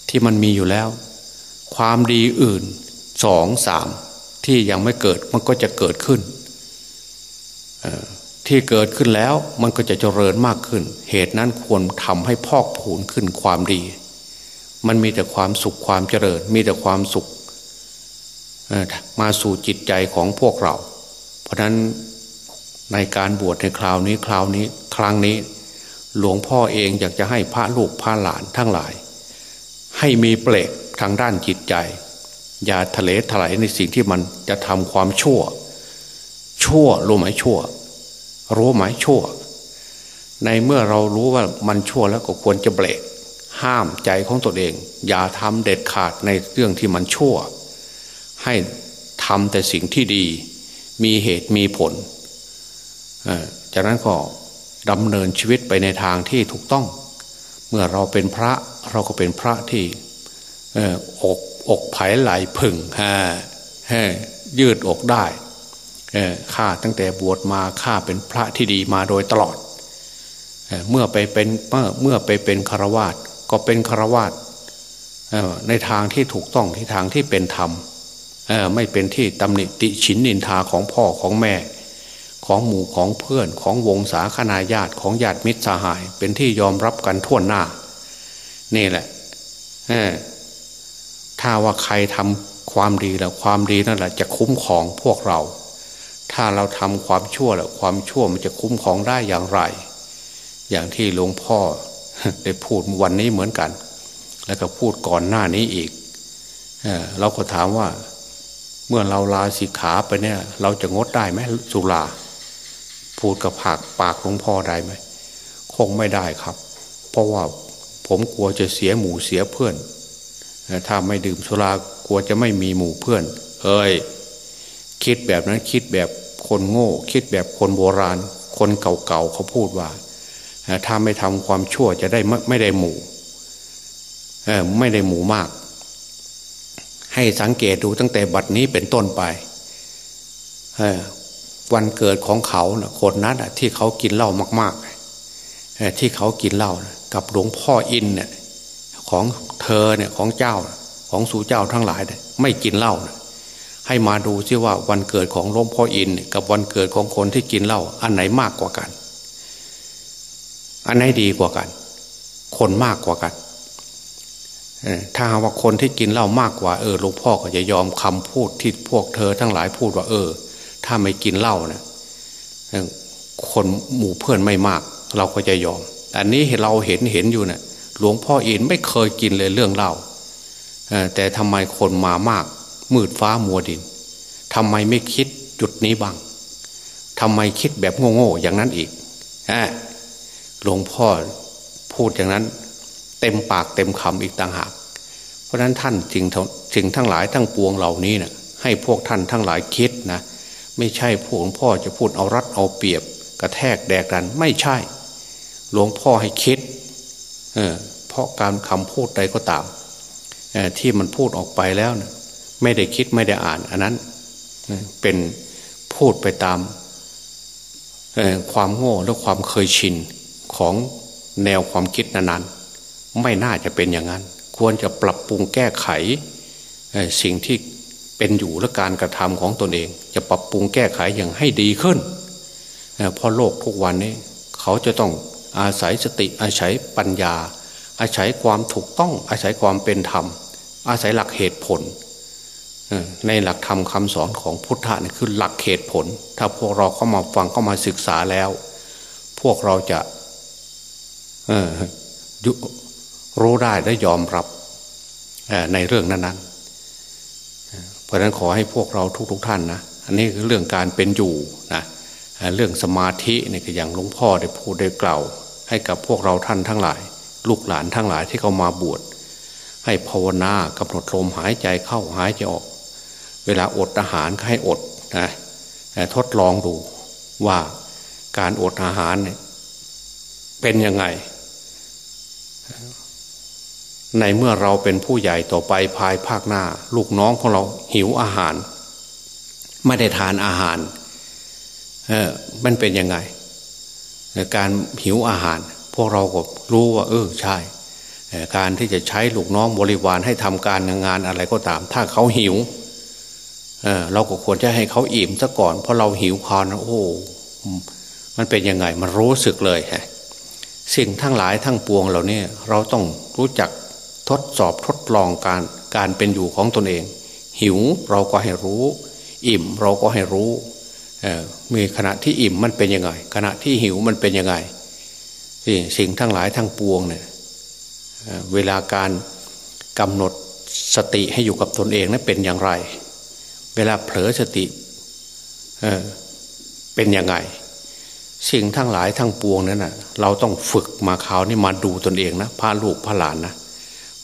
ที่มันมีอยู่แล้ว ความดีอื่นสองสาม ที่ยังไม่เกิดมันก็จะเกิดขึ้น ที่เกิดขึ้นแล้วมันก็จะเจริญมากขึ้น เหตุนั้นควรทำให้พอกผูนขึ้นความดี มันมีแต่ความสุขความเจริญ มีแต่ความสุขมาสู่จิตใจของพวกเรา เพราะนั้นในการบวชในคราวนี้คราวนี้ครั้งนี้ หลวงพ่อเองอยากจะให้พระลูกพระหลานทั้งหลาย ให้มีเปลกทางด้านจิตใจ อย่าทะเลถลายในสิ่งที่มันจะทำความชั่ว ชั่วรู้ไหมชั่ว รู้ไหมชั่ว ในเมื่อเรารู้ว่ามันชั่วแล้วก็ควรจะเบรกห้ามใจของตนเอง อย่าทำเด็ดขาดในเรื่องที่มันชั่ว ให้ทำแต่สิ่งที่ดี มีเหตุมีผลจากนั้นก็ดำเนินชีวิตไปในทางที่ถูกต้อง เมื่อเราเป็นพระเราก็เป็นพระที่อก อกไผ่ไหลพึ่งยืดอกได้ข้าตั้งแต่บวชมาข้าเป็นพระที่ดีมาโดยตลอดเมื่อไปเป็นเมื่อเมื่อไปเป็นคารวาสก็เป็นคารวาสในทางที่ถูกต้องที่ทางที่เป็นธรรมไม่เป็นที่ตำหนิติฉินนินทาของพ่อของแม่ ของหมู่ของเพื่อนของวงศาคณาญาติของญาติมิตรสหาย เป็นที่ยอมรับกันทั่วหน้า นี่แหละ ถ้าว่าใครทำความดีแล้วความดีนั่นแหละจะคุ้มของพวกเรา ถ้าเราทำความชั่วแล้วความชั่วมันจะคุ้มของได้อย่างไร อย่างที่หลวงพ่อได้พูดวันนี้เหมือนกัน แล้วก็พูดก่อนหน้านี้อีกเเราก็ถามว่า เมื่อเราลาสิกขาไปเนี่ย เราจะงดได้ไหมสุราพูดกับผากปากหลวงพ่อได้ไหมคงไม่ได้ครับ เพราะว่าผมกลัวจะเสียหมู่เสียเพื่อน ถ้าไม่ดื่มสุรากลัวจะไม่มีหมู่เพื่อน เอ้ยคิดแบบนั้นคิดแบบคนโง่ คิดแบบคนโบราณ คนเก่าๆเขาพูดว่า ถ้าไม่ทำความชั่วจะได้ไม่ไมได้หมู่ไม่ได้หมู่มาก ให้สังเกตดูตั้งแต่บัดนี้เป็นต้นไปวันเกิดของเขาคนนั้นที่เขากินเหล้ามาก ๆที่เขากินเหล้ากับหลวงพ่ออินเนี่ย ของเธอเนี่ยของเจ้าของสู่เจ้าทั้งหลายไม่กินเหล้านะให้มาดูซิว่าวันเกิดของหลวงพ่ออินกับวันเกิดของคนที่กินเหล้าอันไหนมากกว่ากัน อันไหนดีกว่ากัน คนมากกว่ากันถ้าว่าคนที่กินเหล้ามากกว่าเออหลวงพ่อก็จะยอมคำพูดที่พวกเธอทั้งหลายพูดว่าเออ ถ้าไม่กินเหล้านะคนหมู่เพื่อนไม่มาก เราก็จะยอม อันนี้เราเห็นเห็นอยู่นะ่ะ หลวงพ่ออินไม่เคยกินเลยเรื่องเหล้าแต่ทำไมคนมามาก มืดฟ้ามัวดินทำไมไม่คิดจุดนี้บ้างทำไมคิดแบบโง่ๆอย่างนั้นอีกหลวงพ่อพูดอย่างนั้น เต็มปากเต็มคำอีกต่างหาก เพราะนั้นท่านจึงจึงทั้งหลายทั้งปวงเหล่านี้นะ่ะให้พวกท่านทั้งหลายคิดนะ ไม่ใช่พวกหลวงพ่อจะพูดเอารัดเอาเปรียบ กระแทกแดกดันไม่ใช่ หลวงพ่อให้คิด เเพราะการคำพูดใดก็ตามที่มันพูดออกไปแล้วนะไม่ได้คิดไม่ได้อ่าน อันนั้นเป็นพูดไปตามความโง่และความเคยชินของแนวความคิดนั้นๆ ไม่น่าจะเป็นอย่างนั้น ควรจะปรับปรุงแก้ไขสิ่งที่เป็นอยู่และการกระทำของตนเอง จะปรับปรุงแก้ไขอย่างให้ดีขึ้นเพราะโลกทุกวันนี้ เขาจะต้อง อาศัยสติอาศัยปัญญา อาศัยความถูกต้องอาศัยความเป็นธรรม อาศัยหลักเหตุผล ในหลักธรรมคำสอนของพุทธะนี่คือหลักเหตุผล ถ้าพวกเราเข้ามาฟังเข้ามาศึกษาแล้ว พวกเราจะรู้ได้และยอมรับในเรื่องนั้นๆ เพราะฉะนั้นขอให้พวกเราทุกๆทท่านนะอันนี้คือเรื่องการเป็นอยู่นะเรื่องสมาธินี่ก็อย่างหลวงพ่อได้พูดได้กล่าว ให้กับพวกเราท่านทั้งหลาย ลูกหลานทั้งหลายที่เขามาบวชให้ภาวนากำหนดลมหายใจเข้าหายใจออก เวลาอดอาหารก็ให้อดนะทดลองดูว่าการอดอาหารเนี่ยเป็นยังไง ในเมื่อเราเป็นผู้ใหญ่ต่อไปภายภาคหน้า ลูกน้องของเราหิวอาหาร ไม่ได้ทานอาหารเออมันเป็นยังไง การหิวอาหาร พวกเราก็รู้ว่า เออใช่ การที่จะใช้ลูกน้องบริวารให้ทำการงานอะไรก็ตาม ถ้าเขาหิวเเราก็ควรจะให้เขาอิ่มซะก่อน เพราะเราหิวคอนโอ้มันเป็นยังไงมันรู้สึกเลยฮะสิ่งทั้งหลายทั้งปวงเหล่านี้เราต้องรู้จักทดสอบทดลองการการเป็นอยู่ของตนเอง หิวเราก็ให้รู้ อิ่มเราก็ให้รู้ มีขณะที่อิ่มมันเป็นยังไง ขณะที่หิวมันเป็นยังไงที่สิ่งทั้งหลายทั้งปวงเนี่ยเวลาการกำหนดสติให้อยู่กับตนเองนั้นเป็นอย่างไร เวลาเผลอสติเป็นยังไง สิ่งทั้งหลายทั้งปวงนั้นนะเราต้องฝึกมาเขานี่มาดูตนเองนะพาลูกพาหลานนะ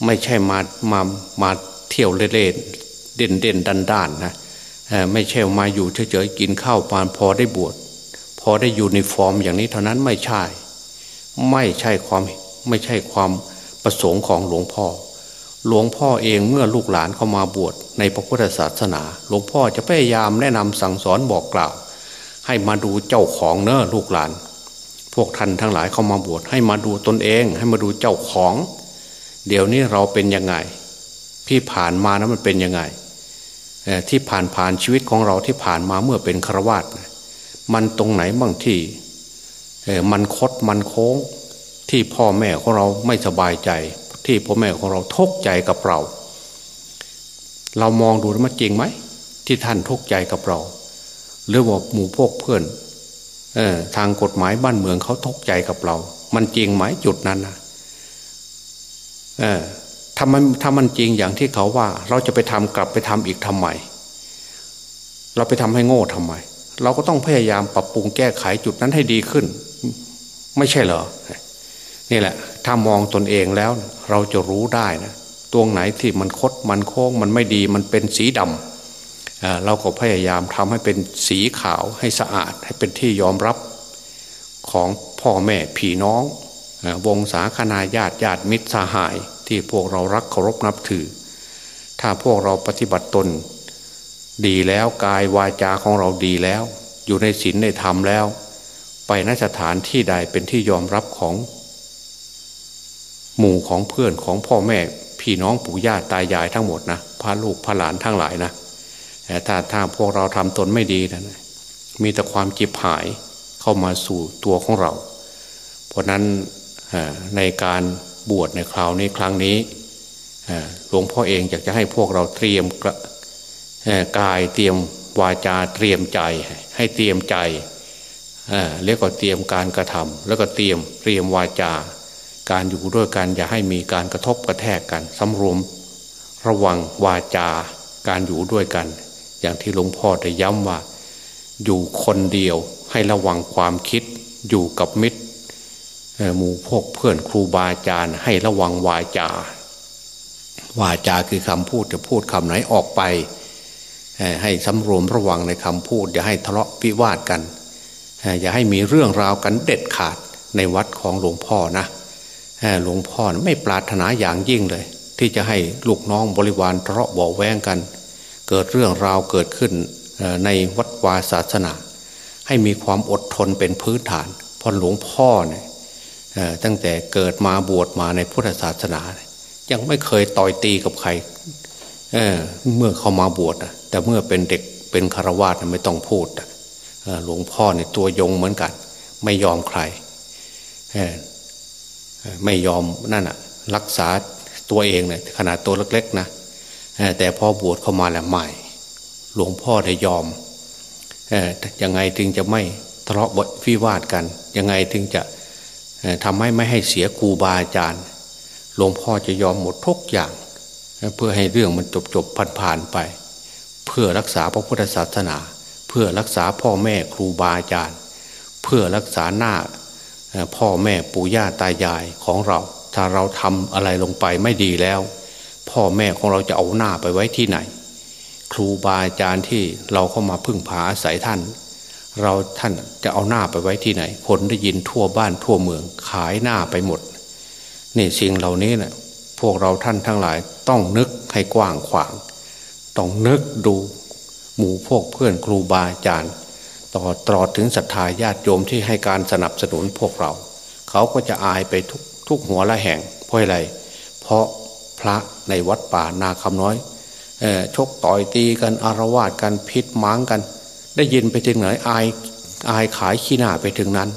ไม่ใช่มามามาเที่ยวเล่นเด่นเด่นดันด้านนะ ไม่ใช่มาอยู่เฉยๆกินข้าวปานพอได้บวชพอได้ยูนิฟอร์มอย่างนี้เท่านั้นไม่ใช่ ไม่ใช่ความไม่ใช่ความประสงค์ของหลวงพ่อ หลวงพ่อเองเมื่อลูกหลานเข้ามาบวชในพระพุทธศาสนา หลวงพ่อจะพยายามแนะนำสั่งสอนบอกกล่าว ให้มาดูเจ้าของเนอะลูกหลาน พวกท่านทั้งหลายเข้ามาบวชให้มาดูตนเอง ให้มาดูเจ้าของ เดี๋ยวนี้เราเป็นยังไงที่ผ่านมานะมันเป็นยังไง ที่ผ่านผ่านชีวิตของเราที่ผ่านมาเมื่อเป็นครวาตมันตรงไหนบ้างที่มันคดมันโค้งที่พ่อแม่ของเราไม่สบายใจ ที่พ่อแม่ของเราทุกข์ใจกับเรา เรามองดูมันจริงไหมที่ท่านทุกข์ใจกับเรา หรือว่าหมู่พวกเพื่อนออทางกฎหมายบ้านเมืองเขาทุกข์ใจกับเรา มันจริงไหมจุดนั้นนะเออ ถ้ามันถ้ามันจริงอย่างที่เขาว่า เราจะไปทำกลับไปทำอีกทำไม เราไปทำให้โง่ทำไม เราก็ต้องพยายามปรับปรุงแก้ไขจุดนั้นให้ดีขึ้น ไม่ใช่เหรอนี่แหละ ถ้ามองตนเองแล้ว เราจะรู้ได้นะตรงไหนที่มันคดมันโค้ง มันไม่ดีมันเป็นสีดำเราก็พยายามทำให้เป็นสีขาวให้สะอาด ให้เป็นที่ยอมรับของพ่อแม่พี่น้องวงศาคณาญาติญาติมิตรสหาย ที่พวกเรารักเคารพนับถือ ถ้าพวกเราปฏิบัติตน ดีแล้วกายวาจาของเราดีแล้ว อยู่ในศีลในธรรมแล้ว ไปนสถานที่ใดเป็นที่ยอมรับของ หมู่ของเพื่อนของพ่อแม่ พี่น้องปู่ย่าตายายทั้งหมดนะพาลูกพาหลานทั้งหลายนะแต่ถ้าถ้าพวกเราทำตนไม่ดีนะมีแต่ความจิบหายเข้ามาสู่ตัวของเรา เพราะนั้นในการ บวชในคราวนี้ครั้งนี้หลวงพ่อเองอยากจะให้พวกเราเตรียมกายเตรียมวาจาเตรียมใจ ให้เตรียมใจแล้วก็เตรียมการกระทำแล้วก็เตรียมเตรียมวาจา การอยู่ด้วยกันอย่าให้มีการกระทบกระแทกกันสำรวมระวังวาจาการอยู่ด้วยกัน อย่างที่หลวงพ่อได้ย้ำว่า อยู่คนเดียวให้ระวังความคิดอยู่กับมิตร หมู่พวกเพื่อนครูบาอาจารย์ให้ระวังวาจา วาจาคือคำพูดจะพูดคำไหนออกไป ให้สำรวมระวังในคำพูด อย่าให้ทะเลาะวิวาทกัน อย่าให้มีเรื่องราวกันเด็ดขาดในวัดของหลวงพ่อนะหลวงพ่อไม่ปรารถนาอย่างยิ่งเลย ที่จะให้ลูกน้องบริวารทะเลาะเบาแวงกัน เกิดเรื่องราวเกิดขึ้นในวัดวาศาสนา ให้มีความอดทนเป็นพื้นฐานพอหลวงพ่อเนี่ย ตั้งแต่เกิดมาบวชมาในพุทธศาสนา ยังไม่เคยต่อยตีกับใครเเมื่อเขามาบวชแต่เมื่อเป็นเด็กเป็นคารวาสไม่ต้องพูดหลวงพ่อเนี่ยตัวยงเหมือนกัน ไม่ยอมใครไม่ยอมนั่นอะรักษาตัวเองเนี่ยขนาดตัวเล็กๆนะแต่พอบวชเข้ามาแล้วใหม่ หลวงพ่อได้ยอมยังไงถึงจะไม่ทะเลาะวิวาทกัน ยังไงถึงจะ ทำให้ไม่ให้เสียครูบาอาจารย์หลวงพ่อจะยอมหมดทุกอย่าง เพื่อให้เรื่องมันจบจบผ่านผ่านไป เพื่อรักษาพระพุทธศาสนา เพื่อรักษาพ่อแม่ครูบาอาจารย์ เพื่อรักษาหน้าพ่อแม่ปู่ย่าตายายของเรา ถ้าเราทำอะไรลงไปไม่ดีแล้ว พ่อแม่ของเราจะเอาหน้าไปไว้ที่ไหน ครูบาอาจารย์ที่เราเข้ามาพึ่งพาอาศัยท่าน เราท่านจะเอาหน้าไปไว้ที่ไหน คนได้ยินทั่วบ้านทั่วเมือง ขายหน้าไปหมด นี่สิ่งเหล่านี้นะ่ยพวกเราท่านทั้งหลายต้องนึกให้กว้างขวาง ต้องนึกดูหมู่พวกเพื่อนครูบาอาจารย์ ต่อตลอดถึงศรัทธาญาติโยมที่ให้การสนับสนุนพวกเรา เขาก็จะอายไปทุกทุกหัวละแห่งเพราะอะไร เพราะพระในวัดป่านาคำน้อยอชกต่อยตีกันอารวาสกันพิษม้างกัน ได้ยินไปถึงไหนอายอายขายขี้หน้าไปถึงนั้น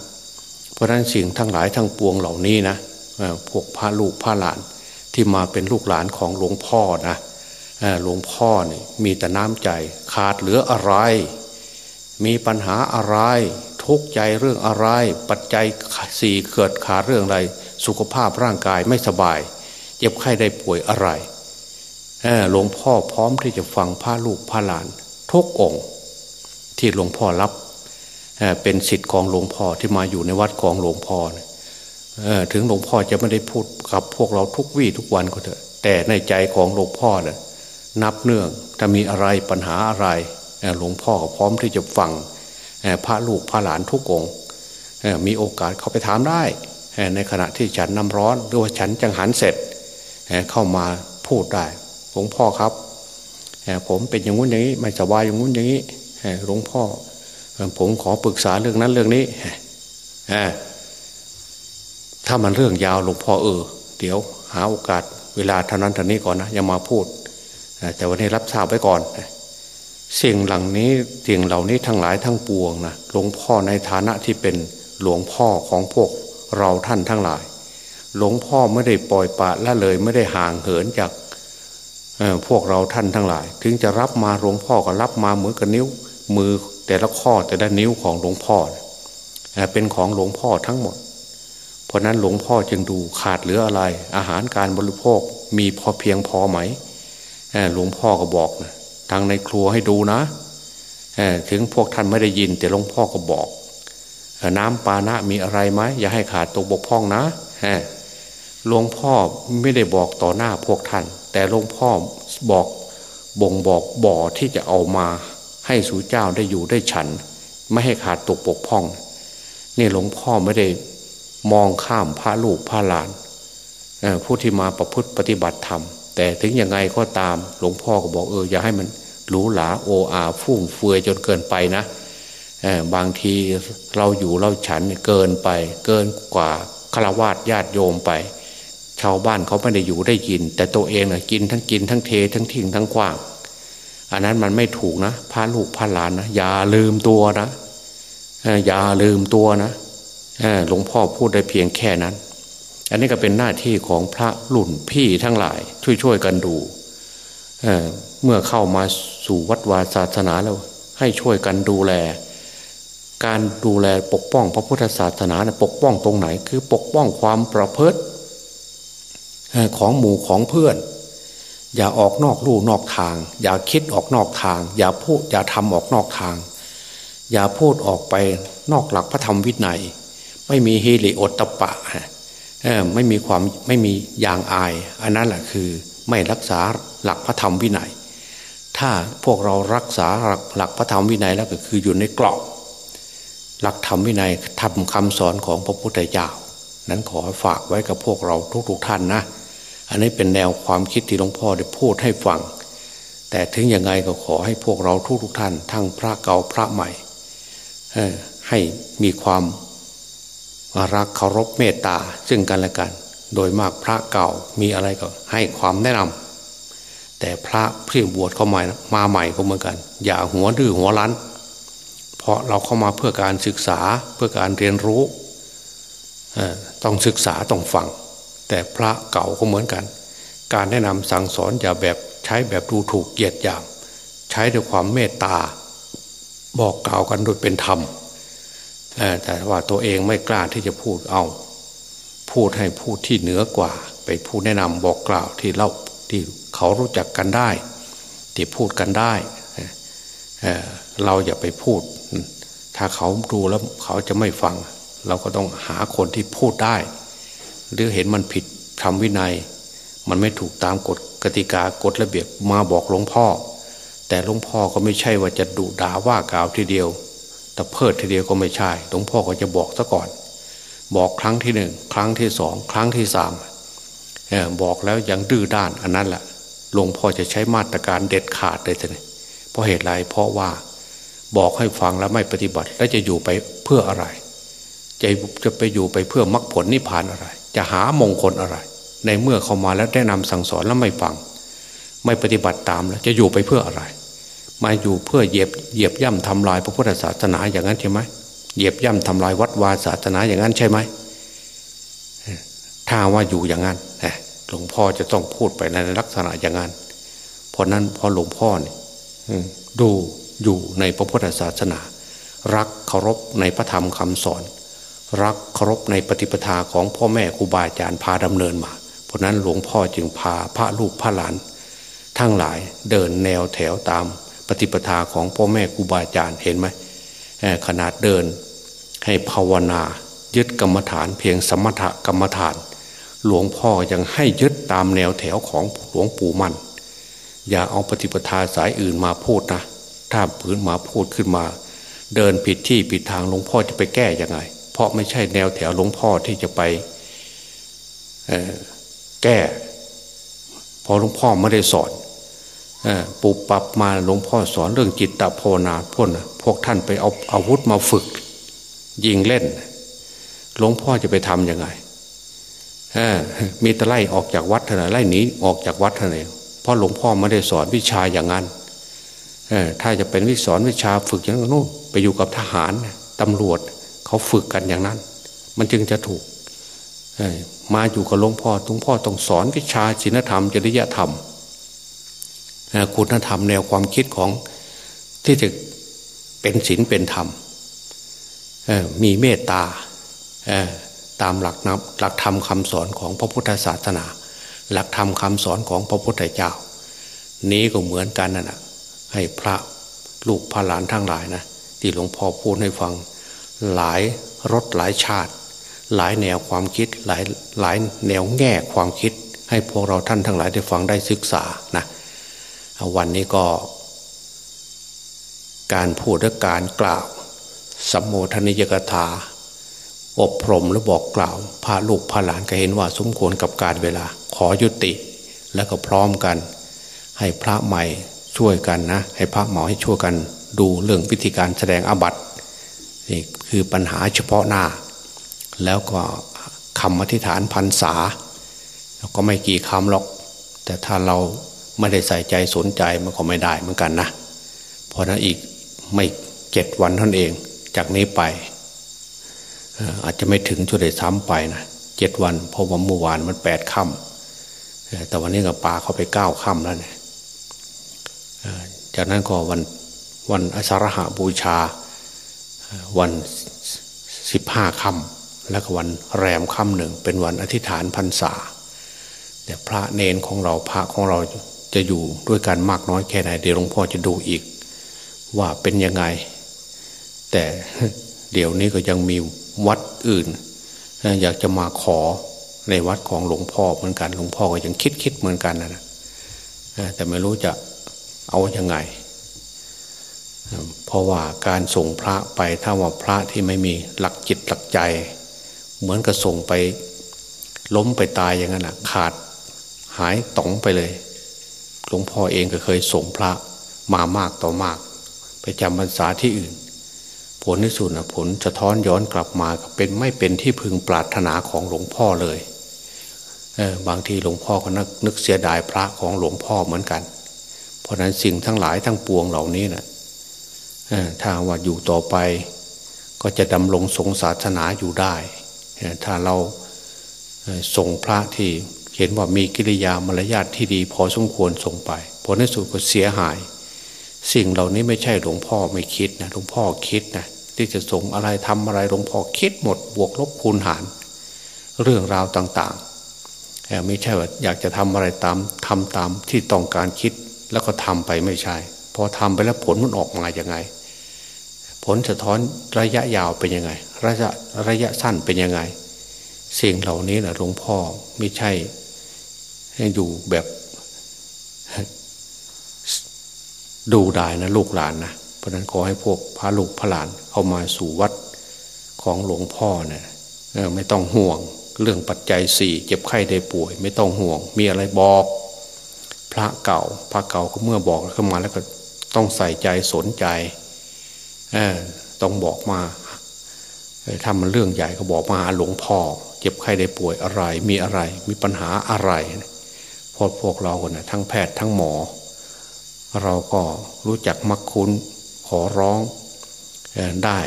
เพราะนั้นสิ่งทั้งหลายทั้งปวงเหล่านี้นะพวกพระลูกพระหลานที่มาเป็นลูกหลานของหลวงพ่อนะหลวงพ่อนี่มีแต่น้ำใจขาดเหลืออะไร มีปัญหาอะไร ทุกใจเรื่องอะไร ปัจจัยสี่เกิดขาเรื่องอะไร สุขภาพร่างกายไม่สบาย เจ็บไข้ได้ป่วยอะไรหลวงพ่อพร้อมที่จะฟังพระลูกพระหลาน ทุกองค์ ที่หลวงพ่อรับเป็นสิทธิ์ของหลวงพ่อที่มาอยู่ในวัดของหลวงพ่อถึงหลวงพ่อจะไม่ได้พูดกับพวกเราทุกวี่ทุกวันก็เถอะแต่ในใจของหลวงพ่อน่ยนับเนื่องถ้ามีอะไรปัญหาอะไรหลวงพ่อก็พร้อมที่จะฟังพระลูกพระหลานทุกองมีโอกาสเขาไปถามได้ในขณะที่ฉันน้าร้อน หรือว่าฉันจังหันเสร็จเข้ามาพูดได้หลวงพ่อครับผมเป็นอย่างงู้นอย่างนี้ ไม่สบายอย่างงู้นอย่างนี้ หลวงพ่อ ผมขอปรึกษาเรื่องนั้นเรื่องนี้ถ้ามันเรื่องยาวหลวงพ่อเออ เดี๋ยว หาโอกาสเวลาเท่านั้นเท่านี้ก่อนนะอย่ามาพูดแต่วันนี้รับทราบไว้ก่อนสิ่งหล่านี้สิ่งเหล่านี้ทั้งหลายทั้งปวงนะหลวงพ่อในฐานะที่เป็นหลวงพ่อของพวกเราท่านทั้งหลาย หลวงพ่อไม่ได้ปล่อยปะละเลยไม่ได้ห่างเหินจากพวกเราท่านทั้งหลาย ถึงจะรับมาหลวงพ่อก็รับมาเหมือนกับนิ้ว มือแต่ละข้อแต่ละนิ้วของหลวงพ่อเป็นของหลวงพ่อทั้งหมด เพราะนั้นหลวงพ่อจึงดูขาดเหลืออะไร อาหารการบริโภคมีพอเพียงพอไหมหลวงพ่อก็บอกนะทางในครัวให้ดูนะถึงพวกท่านไม่ได้ยิน แต่หลวงพ่อก็บอก น้ำปานะมีอะไรไหมอย่าให้ขาดตกบกพร่องนะหลวงพ่อไม่ได้บอกต่อหน้าพวกท่าน แต่หลวงพ่อบอกบ่งบอกบ่อที่จะเอามา ให้สู่เจ้าได้อยู่ได้ฉัน ไม่ให้ขาดตกบกพ่อง นี่หลวงพ่อไม่ได้มองข้ามพระลูกพระหลานผู้ที่มาประพฤติปฏิบัติธรรม แต่ถึงยังไงก็ตาม หลวงพ่อก็บอกเอออย่าให้มันหรูหราโออาฟุ่มเฟือยจนเกินไปนะบางทีเราอยู่เราฉันเกินไป เกินกว่าฆราวาสญาติโยมไป ชาวบ้านเขาไม่ได้อยู่ได้กิน แต่ตัวเองนะกินทั้งกินทั้งเททั้งทิ้งทั้งกว้าง อันนั้นมันไม่ถูกนะพาลูกพาหลานนะอย่าลืมตัวนะอย่าลืมตัวนะหลวงพ่อพูดได้เพียงแค่นั้น อันนี้ก็เป็นหน้าที่ของพระหลุ่นพี่ทั้งหลาย ช่วยๆกันดูเเมื่อเข้ามาสู่วัดวาศาสนาแล้ว ให้ช่วยกันดูแล การดูแลปกป้องพระพุทธศาสนานี่ยปกป้องตรงไหน คือปกป้องความประพฤติของหมู่ของเพื่อน อย่าออกนอกลู่นอกทาง อย่าคิดออกนอกทาง อย่าพูดอย่าทำออกนอกทาง อย่าพูดออกไปนอกหลักพระธรรมวินัย ไม่มีเฮิริโอตปะไม่มีความไม่มีอย่างอาย อันนั้นแหละคือไม่รักษาหลักพระธรรมวินัย ถ้าพวกเรารักษาหลักพระธรรมวินัยแล้วก็คืออยู่ในกรอบหลักธรรมวินัยทำคำสอนของพระพุทธเจ้านั้นขอฝากไว้กับพวกเราทุกๆท่านนะ อันนี้เป็นแนวความคิดที่หลวงพ่อได้พูดให้ฟัง แต่ถึงยังไงก็ขอให้พวกเราทุกๆท่าน ทั้งพระเก่าพระใหม่ให้มีความรักเคารพเมตตาซึ่งกันและกัน โดยมากพระเก่ามีอะไรก็ให้ความแนะนำแต่พระเพี่อบวชเข้ามามาใหม่ก็เหมือนกัน อย่าหัวดื้อหัวรั้น เพราะเราเข้ามาเพื่อการศึกษาเพื่อการเรียนรู้ต้องศึกษาต้องฟัง แต่พระเก่าก็เหมือนกัน การแนะนำสั่งสอนอย่าแบบใช้แบบดูถูกเกียดหยามใช้ด้วยความเมตตา บอกกล่าวกันโดยเป็นธรรมแต่ว่าตัวเองไม่กล้าที่จะพูดเอา พูดให้พูดที่เหนือกว่า ไปพูดแนะนำบอกกล่าวที่เราที่เขารู้จักกันได้ ที่พูดกันได้เราอย่าไปพูด ถ้าเขาดูแล้วเขาจะไม่ฟัง เราก็ต้องหาคนที่พูดได้ หรือเห็นมันผิดทำวินัย มันไม่ถูกตามกฎกติกากฎระเบียบมาบอกหลวงพ่อ แต่หลวงพ่อก็ไม่ใช่ว่าจะดุด่าว่ากล่าวทีเดียว แต่เพิดทีเดียวก็ไม่ใช่หลวงพ่อก็จะบอกซะก่อน บอกครั้งที่หนึ่งครั้งที่สองครั้งที่สามบอกแล้วยังดื้อด้านอันนั้นแหละหลวงพ่อจะใช้มาตรการเด็ดขาดเลยท่านเพราะเหตุไรเพราะว่าบอกให้ฟังแล้วไม่ปฏิบัติ แล้วจะอยู่ไปเพื่ออะไร จะจะไปอยู่ไปเพื่อมรรคผลนิพพานอะไร จะหามงคลอะไร ในเมื่อเขามาแล้วแนะนำสั่งสอนแล้วไม่ฟัง ไม่ปฏิบัติตามแล้วจะอยู่ไปเพื่ออะไร มาอยู่เพื่อเหยียบเหยียบย่ำทำลายพระพุทธศาสนาอย่างนั้นใช่ไหมเหยียบย่ำทำลายวัดวาศาสนาอย่างนั้นใช่ไหมถ้าว่าอยู่อย่างนั้นหลวงพ่อจะต้องพูดไปในลักษณะอย่างนั้นเพราะนั้นพอหลวงพ่อเนี่ยดูอยู่ในพระพุทธศาสนา รักเคารพในพระธรรมคำสอน รักเคารพในปฏิปทาของพ่อแม่ครูบาอาจารย์พาดำเนินมา เพราะนั้นหลวงพ่อจึงพาพระลูกพระหลาน ทั้งหลายเดินแนวแถวตามปฏิปทาของพ่อแม่ครูบาอาจารย์เห็นไหมขนาดเดินให้ภาวนายึดกรรมฐานเพียงสมถกรรมฐาน หลวงพ่อยังให้ยึดตามแนวแถวของหลวงปู่มั่น อย่าเอาปฏิปทาสายอื่นมาพูดนะ ถ้าผืนมาพูดขึ้นมา เดินผิดที่ผิดทางหลวงพ่อจะไปแก้ยังไง เพราะไม่ใช่แนวแถวหลวงพ่อที่จะไปแก้พอหลวงพ่อไม่ได้สอนปุบปับมาหลวงพ่อสอนเรื่องจิตตภาวนาพวกนพวกท่านไปเอาอาวุธมาฝึก ยิงเล่น หลวงพ่อจะไปทำยังไงมีแต่ไล่ออกจากวัดเท่านั้นไล่หนีออกจากวัดเท่านั้นเพราะหลวงพ่อไม่ได้สอนวิชาอย่างนั้นถ้าจะเป็นวิสอนวิชาฝึกอย่างนั้นไปอยู่กับทหารตำรวจ เขาฝึกกันอย่างนั้น มันจึงจะถูกมาอยู่กับหลวงพ่อหลวงพ่อต้องสอนวิชาศีลธรรมจริยธรรมคุณธรรมแนวความคิดของที่จะเป็นศีลเป็นธรรมมีเมตตาตามหลักนับหลักธรรมคำสอนของพระพุทธศาสนา หลักธรรมคำสอนของพระพุทธเจ้า นี้ก็เหมือนกันนั่นแหะให้พระลูกพระหลานทั้งหลายนะที่หลวงพ่อพูดให้ฟัง หลายรสหลายชาติ หลายแนวความคิดหลายหลายแนวแง่ความคิด ให้พวกเราท่านทั้งหลายได้ฟังได้ศึกษานะวันนี้ก็ การพูดและการกล่าวสัมโมทนิยกถา อบรมหรือบอกกล่าวพาลูกพาหลานก็เห็นว่าสมควรกับการเวลา ขอยุติ แล้วก็พร้อมกัน ให้พระใหม่ช่วยกันนะ ให้พระหมอให้ช่วยกันดูเรื่องวิธีการแสดงอบัต นี่คือปัญหาเฉพาะหน้า แล้วก็คำอธิษฐานพันษา ก็ไม่กี่คำหรอก แต่ถ้าเราไม่ได้ใส่ใจสนใจมันก็ไม่ได้เหมือนกันนะ เพราะนั้นอีกไม่เจ็ดวันท่านเอง จากนี้ไป อาจจะไม่ถึงจุดได้ซ้ำไปนะเจ็ดวันเพราะว่าเมื่อวานมันแปดค่ำแต่วันนี้กับปลาเขาไปเก้าค่ำแล้วเนี่ยจากนั้นก็วันวันอสารหาบูชา วันสิบห้าค่ำแล้วก็วันแรมค่ำหนึ่งเป็นวันอธิษฐานพรรษา แต่พระเนนของเราพระของเราจะอยู่ด้วยกันมากน้อยแค่ไหนเดี๋ยวหลวงพ่อจะดูอีก ว่าเป็นยังไง แต่เดี๋ยวนี้ก็ยังมีวัดอื่น อยากจะมาขอในวัดของหลวงพ่อเหมือนกัน หลวงพ่อก็ยังคิดคิดเหมือนกันนะแต่ไม่รู้จะเอาอยัางไง เพราะว่าการส่งพระไปถ้าว่าพระที่ไม่มีหลักจิตหลักใจ เหมือนกับส่งไป ล้มไปตายอย่างนั้นนะขาดหายต๋องไปเลยหลวงพ่อเองก็เคยส่งพระมามากต่อมาก ไปจำพรรษาที่อื่น ผลที่สุดนะผลจะท้อนย้อนกลับมาเป็นไม่เป็นที่พึงปรารถนาของหลวงพ่อเลยเออบางทีหลวงพ่อก็นึกนึกเสียดายพระของหลวงพ่อเหมือนกัน เพราะนั้นสิ่งทั้งหลายทั้งปวงเหล่านี้นะ่ะ ถ้าว่าอยู่ต่อไป ก็จะดำรงสงศาสนาอยู่ได้ ถ้าเราส่งพระที่เห็นว่ามีกิริยามารยาทที่ดี พอสมควรส่งไปผลในสุดก็เสียหาย สิ่งเหล่านี้ไม่ใช่หลวงพ่อไม่คิดนะหลวงพ่อคิดนะที่จะส่งอะไรทำอะไรหลวงพ่อคิดหมดบวกลบคูณหาร เรื่องราวต่างๆไม่ใช่ว่าอยากจะทำอะไรตามทำตามที่ต้องการคิดแล้วก็ทำไปไม่ใช่ พอทำไปแล้วผลมันออกมาอย่างไง ผลสะท้อนระยะยาวเป็นยังไง ระยะระยะสั้นเป็นยังไง สิ่งเหล่านี้นะหลวงพ่อไม่ใช่ ให้อยู่แบบ ดูได้นะ ลูกหลานนะเพราะนั้นขอให้พวกพระลูกพระหลานเข้ามาสู่วัดของหลวงพ่อเนะี่ยไม่ต้องห่วง เรื่องปัจจัยสี่เจ็บไข้ได้ป่วย ไม่ต้องห่วง มีอะไรบอก พระเก่า พระเก่าก็เมื่อบอกเข้ามาแล้วก็ต้องใส่ใจสนใจ ต้องบอกมาถ้ามันเรื่องใหญ่ก็บอกมาหลวงพ่อเจ็บไข้ได้ป่วยอะไร มีอะไร มีปัญหาอะไรพอพวกเราเนี่ยทั้งแพทย์ทั้งหมอ เราก็รู้จักมักคุ้นขอร้องได้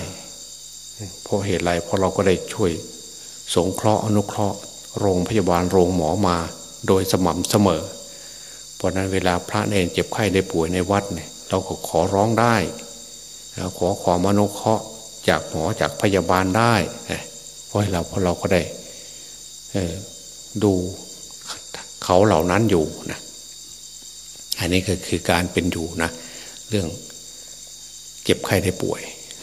เพราะเหตุไรเพราะเราก็ได้ช่วยสงเคราะห์อนุเคราะห์ โรงพยาบาลโรงหมอมา โดยสม่ำเสมอ เพราะนั้นเวลาพระเนรเจ็บไข้ได้ป่วยในวัดเนี่ยเราก็ขอร้องได้ ขอความอนุเคราะห์จากหมอจากพยาบาลได้เพราะเราเพราะเราก็ได้ดูเขาเหล่านั้นอยู่นะอันนี้ก็คือการเป็นอยู่นะ เรื่องเจ็บไข้ได้ป่วย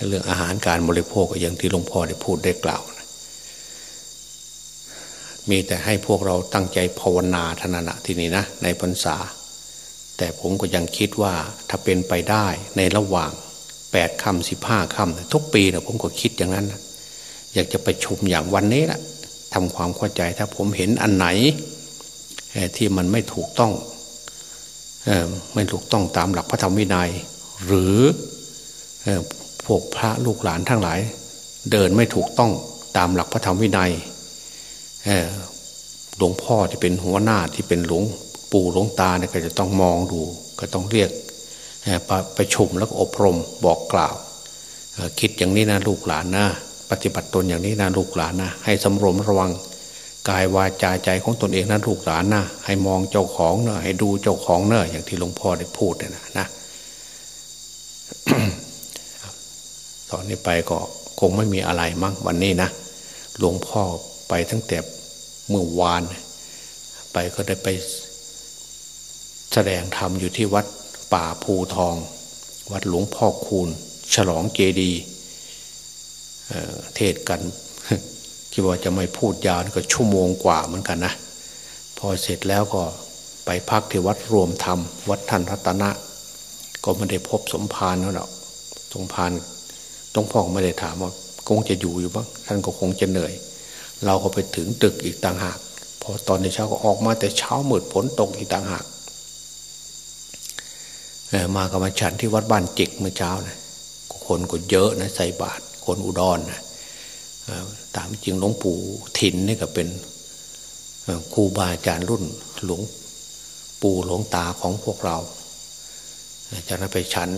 เรื่องอาหารการบริโภคอย่างที่หลวงพ่อได้พูดได้กล่าวนะมีแต่ให้พวกเราตั้งใจภาวนาธนานะที่นี่นะในพรรษา แต่ผมก็ยังคิดว่าถ้าเป็นไปได้ในระหว่าง แปดคำสิบห้าคำทุกปีนะผมก็คิดอย่างนั้น อยากจะไปชุมอย่างวันนี้ละทำความเข้าใจถ้าผมเห็นอันไหนที่มันไม่ถูกต้องไม่ถูกต้องตามหลักพระธรรมวินัย หรือพวกพระลูกหลานทั้งหลาย เดินไม่ถูกต้องตามหลักพระธรรมวินัยหลวงพ่อที่เป็นหัวหน้าที่เป็นหลวงปู่หลวงตาเนี่ยก็จะต้องมองดู ก็ต้องเรียก ไปชุมแล้วอบรมบอกกล่าว คิดอย่างนี้นะลูกหลานนะปฏิบัติตนอย่างนี้นะลูกหลานนะให้สำรวมระวังกายวาจาใจของตนเองนั้นลูกหลานนะให้มองเจ้าของเนอะให้ดูเจ้าของเนอะอย่างที่หลวงพ่อได้พูดเนี่ยนะนะตอนนี้ไปก็คงไม่มีอะไรมั้งวันนี้นะหลวงพ่อไปตั้งแต่เมื่อวาน ไปก็ได้ไปแสดงธรรมอยู่ที่วัด ป่าภูทอง วัดหลวงพ่อคูณ ฉลองเจดีเทศกันคิดว่าจะไม่พูดยาวก็ชั่วโมงกว่าเหมือนกันนะพอเสร็จแล้วก็ไปพักที่วัดรวมธรรม วัดท่านรัตนะ ก็ไม่ได้พบสมภารเขาหรอกสมภารต้องพ่อไม่ได้ถามว่าคงจะอยู่อยู่บ้างท่านก็คงจะเหนื่อย เราก็ไปถึงตึกอีกต่างหาก พอตอนในเช้าก็ออกมาแต่เช้ามืดฝนตกอีกต่างหาก มากับมาฉันที่วัดบ้านจิกเมื่อเช้านะคนก็เยอะนะใส่บาตรคนอุดรนนะตามจริงหลวงปู่ถิ่นนี่ก็เป็นครูบาอาจารย์รุ่นหลวงปู่หลวงตาของพวกเราจากนั้นไปฉัน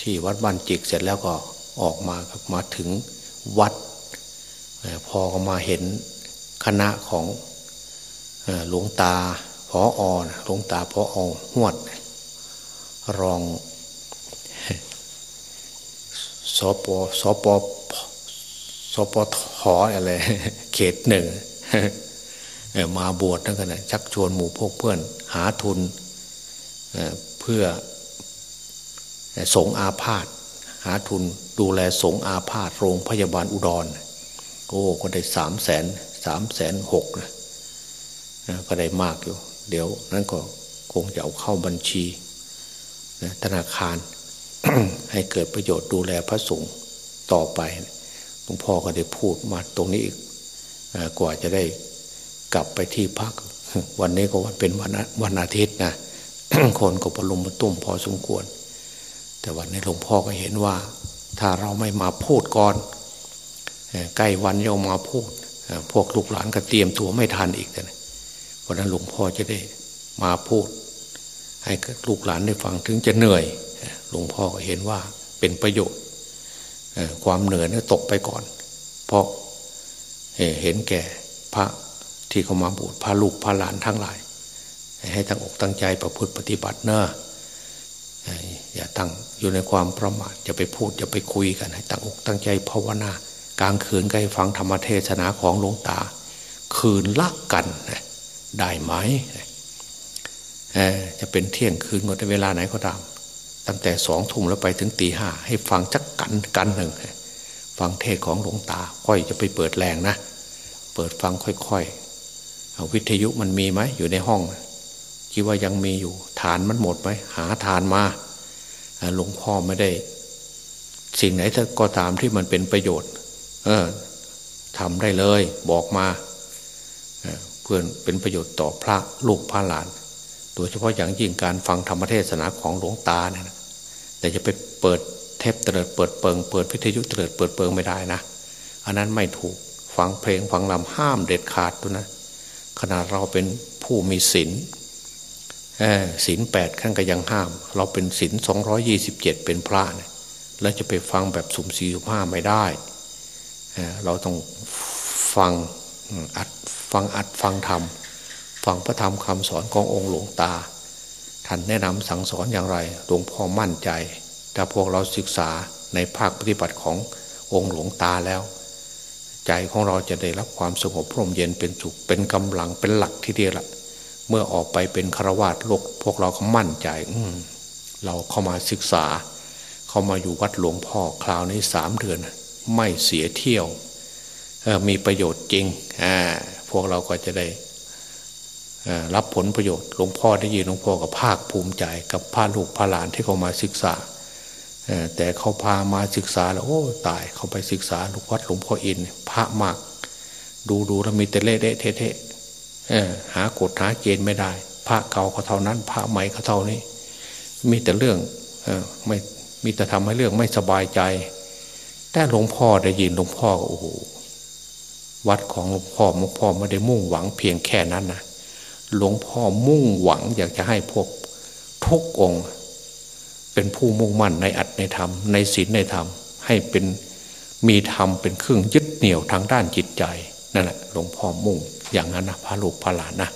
ที่วัดบ้านจิกเสร็จแล้วก็ออกมามาถึงวัด พอมาเห็นคณะของหลวงตาพออหลวงตาพออหวด รองสปสปสปทอะไร เขตหนึ่งมาบวชนั่นกันนะชักชวนหมู่พวกเพื่อนหาทุนเพื่อสงอาพาธหาทุนดูแลสงอาพาธโรงพยาบาลอุดร โอ้ก็ได้สามแสนสามแสนหกนะก็ได้มากอยู่ เดี๋ยวนั้นก็คงจะเอาเข้าบัญชี ธนาคาร ให้เกิดประโยชน์ดูแลพระสงฆ์ต่อไปหลวงพ่อก็ได้พูดมาตรงนี้อีกกว่าจะได้กลับไปที่พัก วันนี้ก็วันเป็นวันวันอาทิตย์นะคนก็ประลุมมาตุ้มพอสมควร แต่วันนี้หลวงพ่อก็เห็นว่า ถ้าเราไม่มาพูดก่อนใกล้วันจะมาพูด พวกลูกหลานก็เตรียมตัวไม่ทันอีกนะวันนั้นหลวงพ่อจะได้มาพูด ให้ลูกหลานได้ฟังถึงจะเหนื่อยหลวงพ่อก็เห็นว่าเป็นประโยชน์ความเหนื่อยนี่ตกไปก่อน เพราะเห็นแก่พระที่เขามาบวชพระลูกพระหลานทั้งหลาย ให้ตั้งอกตั้งใจประพฤติปฏิบัติเนอะอย่าตั้งอยู่ในความประมาทจะไปพูดจะไปคุยกันให้ตั้งอกตั้งใจภาวนากลางคืนก็ให้ฟังธรรมเทศนาของหลวงตา คืนลักกันได้ไหม จะเป็นเที่ยงคืนก็ได้เวลาไหนก็ตาม ตั้งแต่สองทุ่มแล้วไปถึงตีห้าให้ฟังจักกันกันหนึ่งฟังเทศของหลวงตา ค่อยจะไปเปิดแรงนะ เปิดฟังค่อยๆวิทยุมันมีไหมอยู่ในห้องคิดว่ายังมีอยู่ฐานมันหมดไหมหาฐานมาหลวงพ่อไม่ได้ สิ่งไหนถ้าก็ตามที่มันเป็นประโยชน์ เออทำได้เลย บอกมาเพื่อนเป็นประโยชน์ต่อพระลูกพระหลาน โดยเฉพาะอย่างยิ่งการฟังธรรมเทศนาของหลวงตาเนี่ยแต่จะไปเปิดเทปเตลิดเปิดเปิงเปิดพิทยุเตลิดเปิดเปิงไม่ได้นะ อันนั้นไม่ถูกฟังเพลงฟังลำห้ามเด็ดขาดตัวนะขนาดเราเป็นผู้มีศีลศีลแปดขั้นก็ยังห้าม เราเป็นศีลสองร้อยี่สิบเจ็ดเป็นพระเนี่ยแล้วจะไปฟังแบบสุ่มสี่สุ่มห้าไม่ได้เราต้องฟังอัดฟังอัดฟังธรรม ฟังพระธรรมคำสอนขององค์หลวงตา ท่านแนะนำสั่งสอนอย่างไรหลวงพ่อมั่นใจถ้าพวกเราศึกษาในภาคปฏิบัติขององค์หลวงตาแล้ว ใจของเราจะได้รับความสงบพร่มเย็นเป็นสุขเป็นกำลังเป็นหลักที่เดียวละเมื่อออกไปเป็นฆราวาสโลก พวกเราก็มั่นใจ อืเราเข้ามาศึกษา เข้ามาอยู่วัดหลวงพ่อคราวนี้สามเดือน ไม่เสียเที่ยวมีประโยชน์จริงพวกเราก็จะได้ รับผลประโยชน์หลวงพ่อได้ยินหลวงพ่อกับภาคภูมิใจ กับพาลูกพาหลานที่เขามาศึกษาแต่เขาพามาศึกษาแล้วโอ้ตายเขาไปศึกษาลูกวัดหลวงพ่ออินพระมาก ดูดูแล้วมีแต่เละเทะเทะหากฎหาเกณฑ์ไม่ได้ พระเก่าเขาเท่านั้น พระใหม่เขาเท่านี้ มีแต่เรื่องไม่มีแต่ทำให้เรื่องไม่สบายใจ แต่หลวงพ่อได้ยินหลวงพ่อโอ้โหวัดของหลวงพ่อหลวงพ่อไม่ได้มุ่งหวังเพียงแค่นั้นนะ หลวงพ่อมุ่งหวังอยากจะให้พวกทุกองค์ เป็นผู้มุ่งมั่นในอัตในธรรม ในศีลในธรรม ให้เป็นมีธรรมเป็นเครื่องยึดเหนี่ยวทางด้านจิตใจนั่นแหละหลวงพ่อมุ่งอย่างนั้นนะพระลูกพระหลานนะ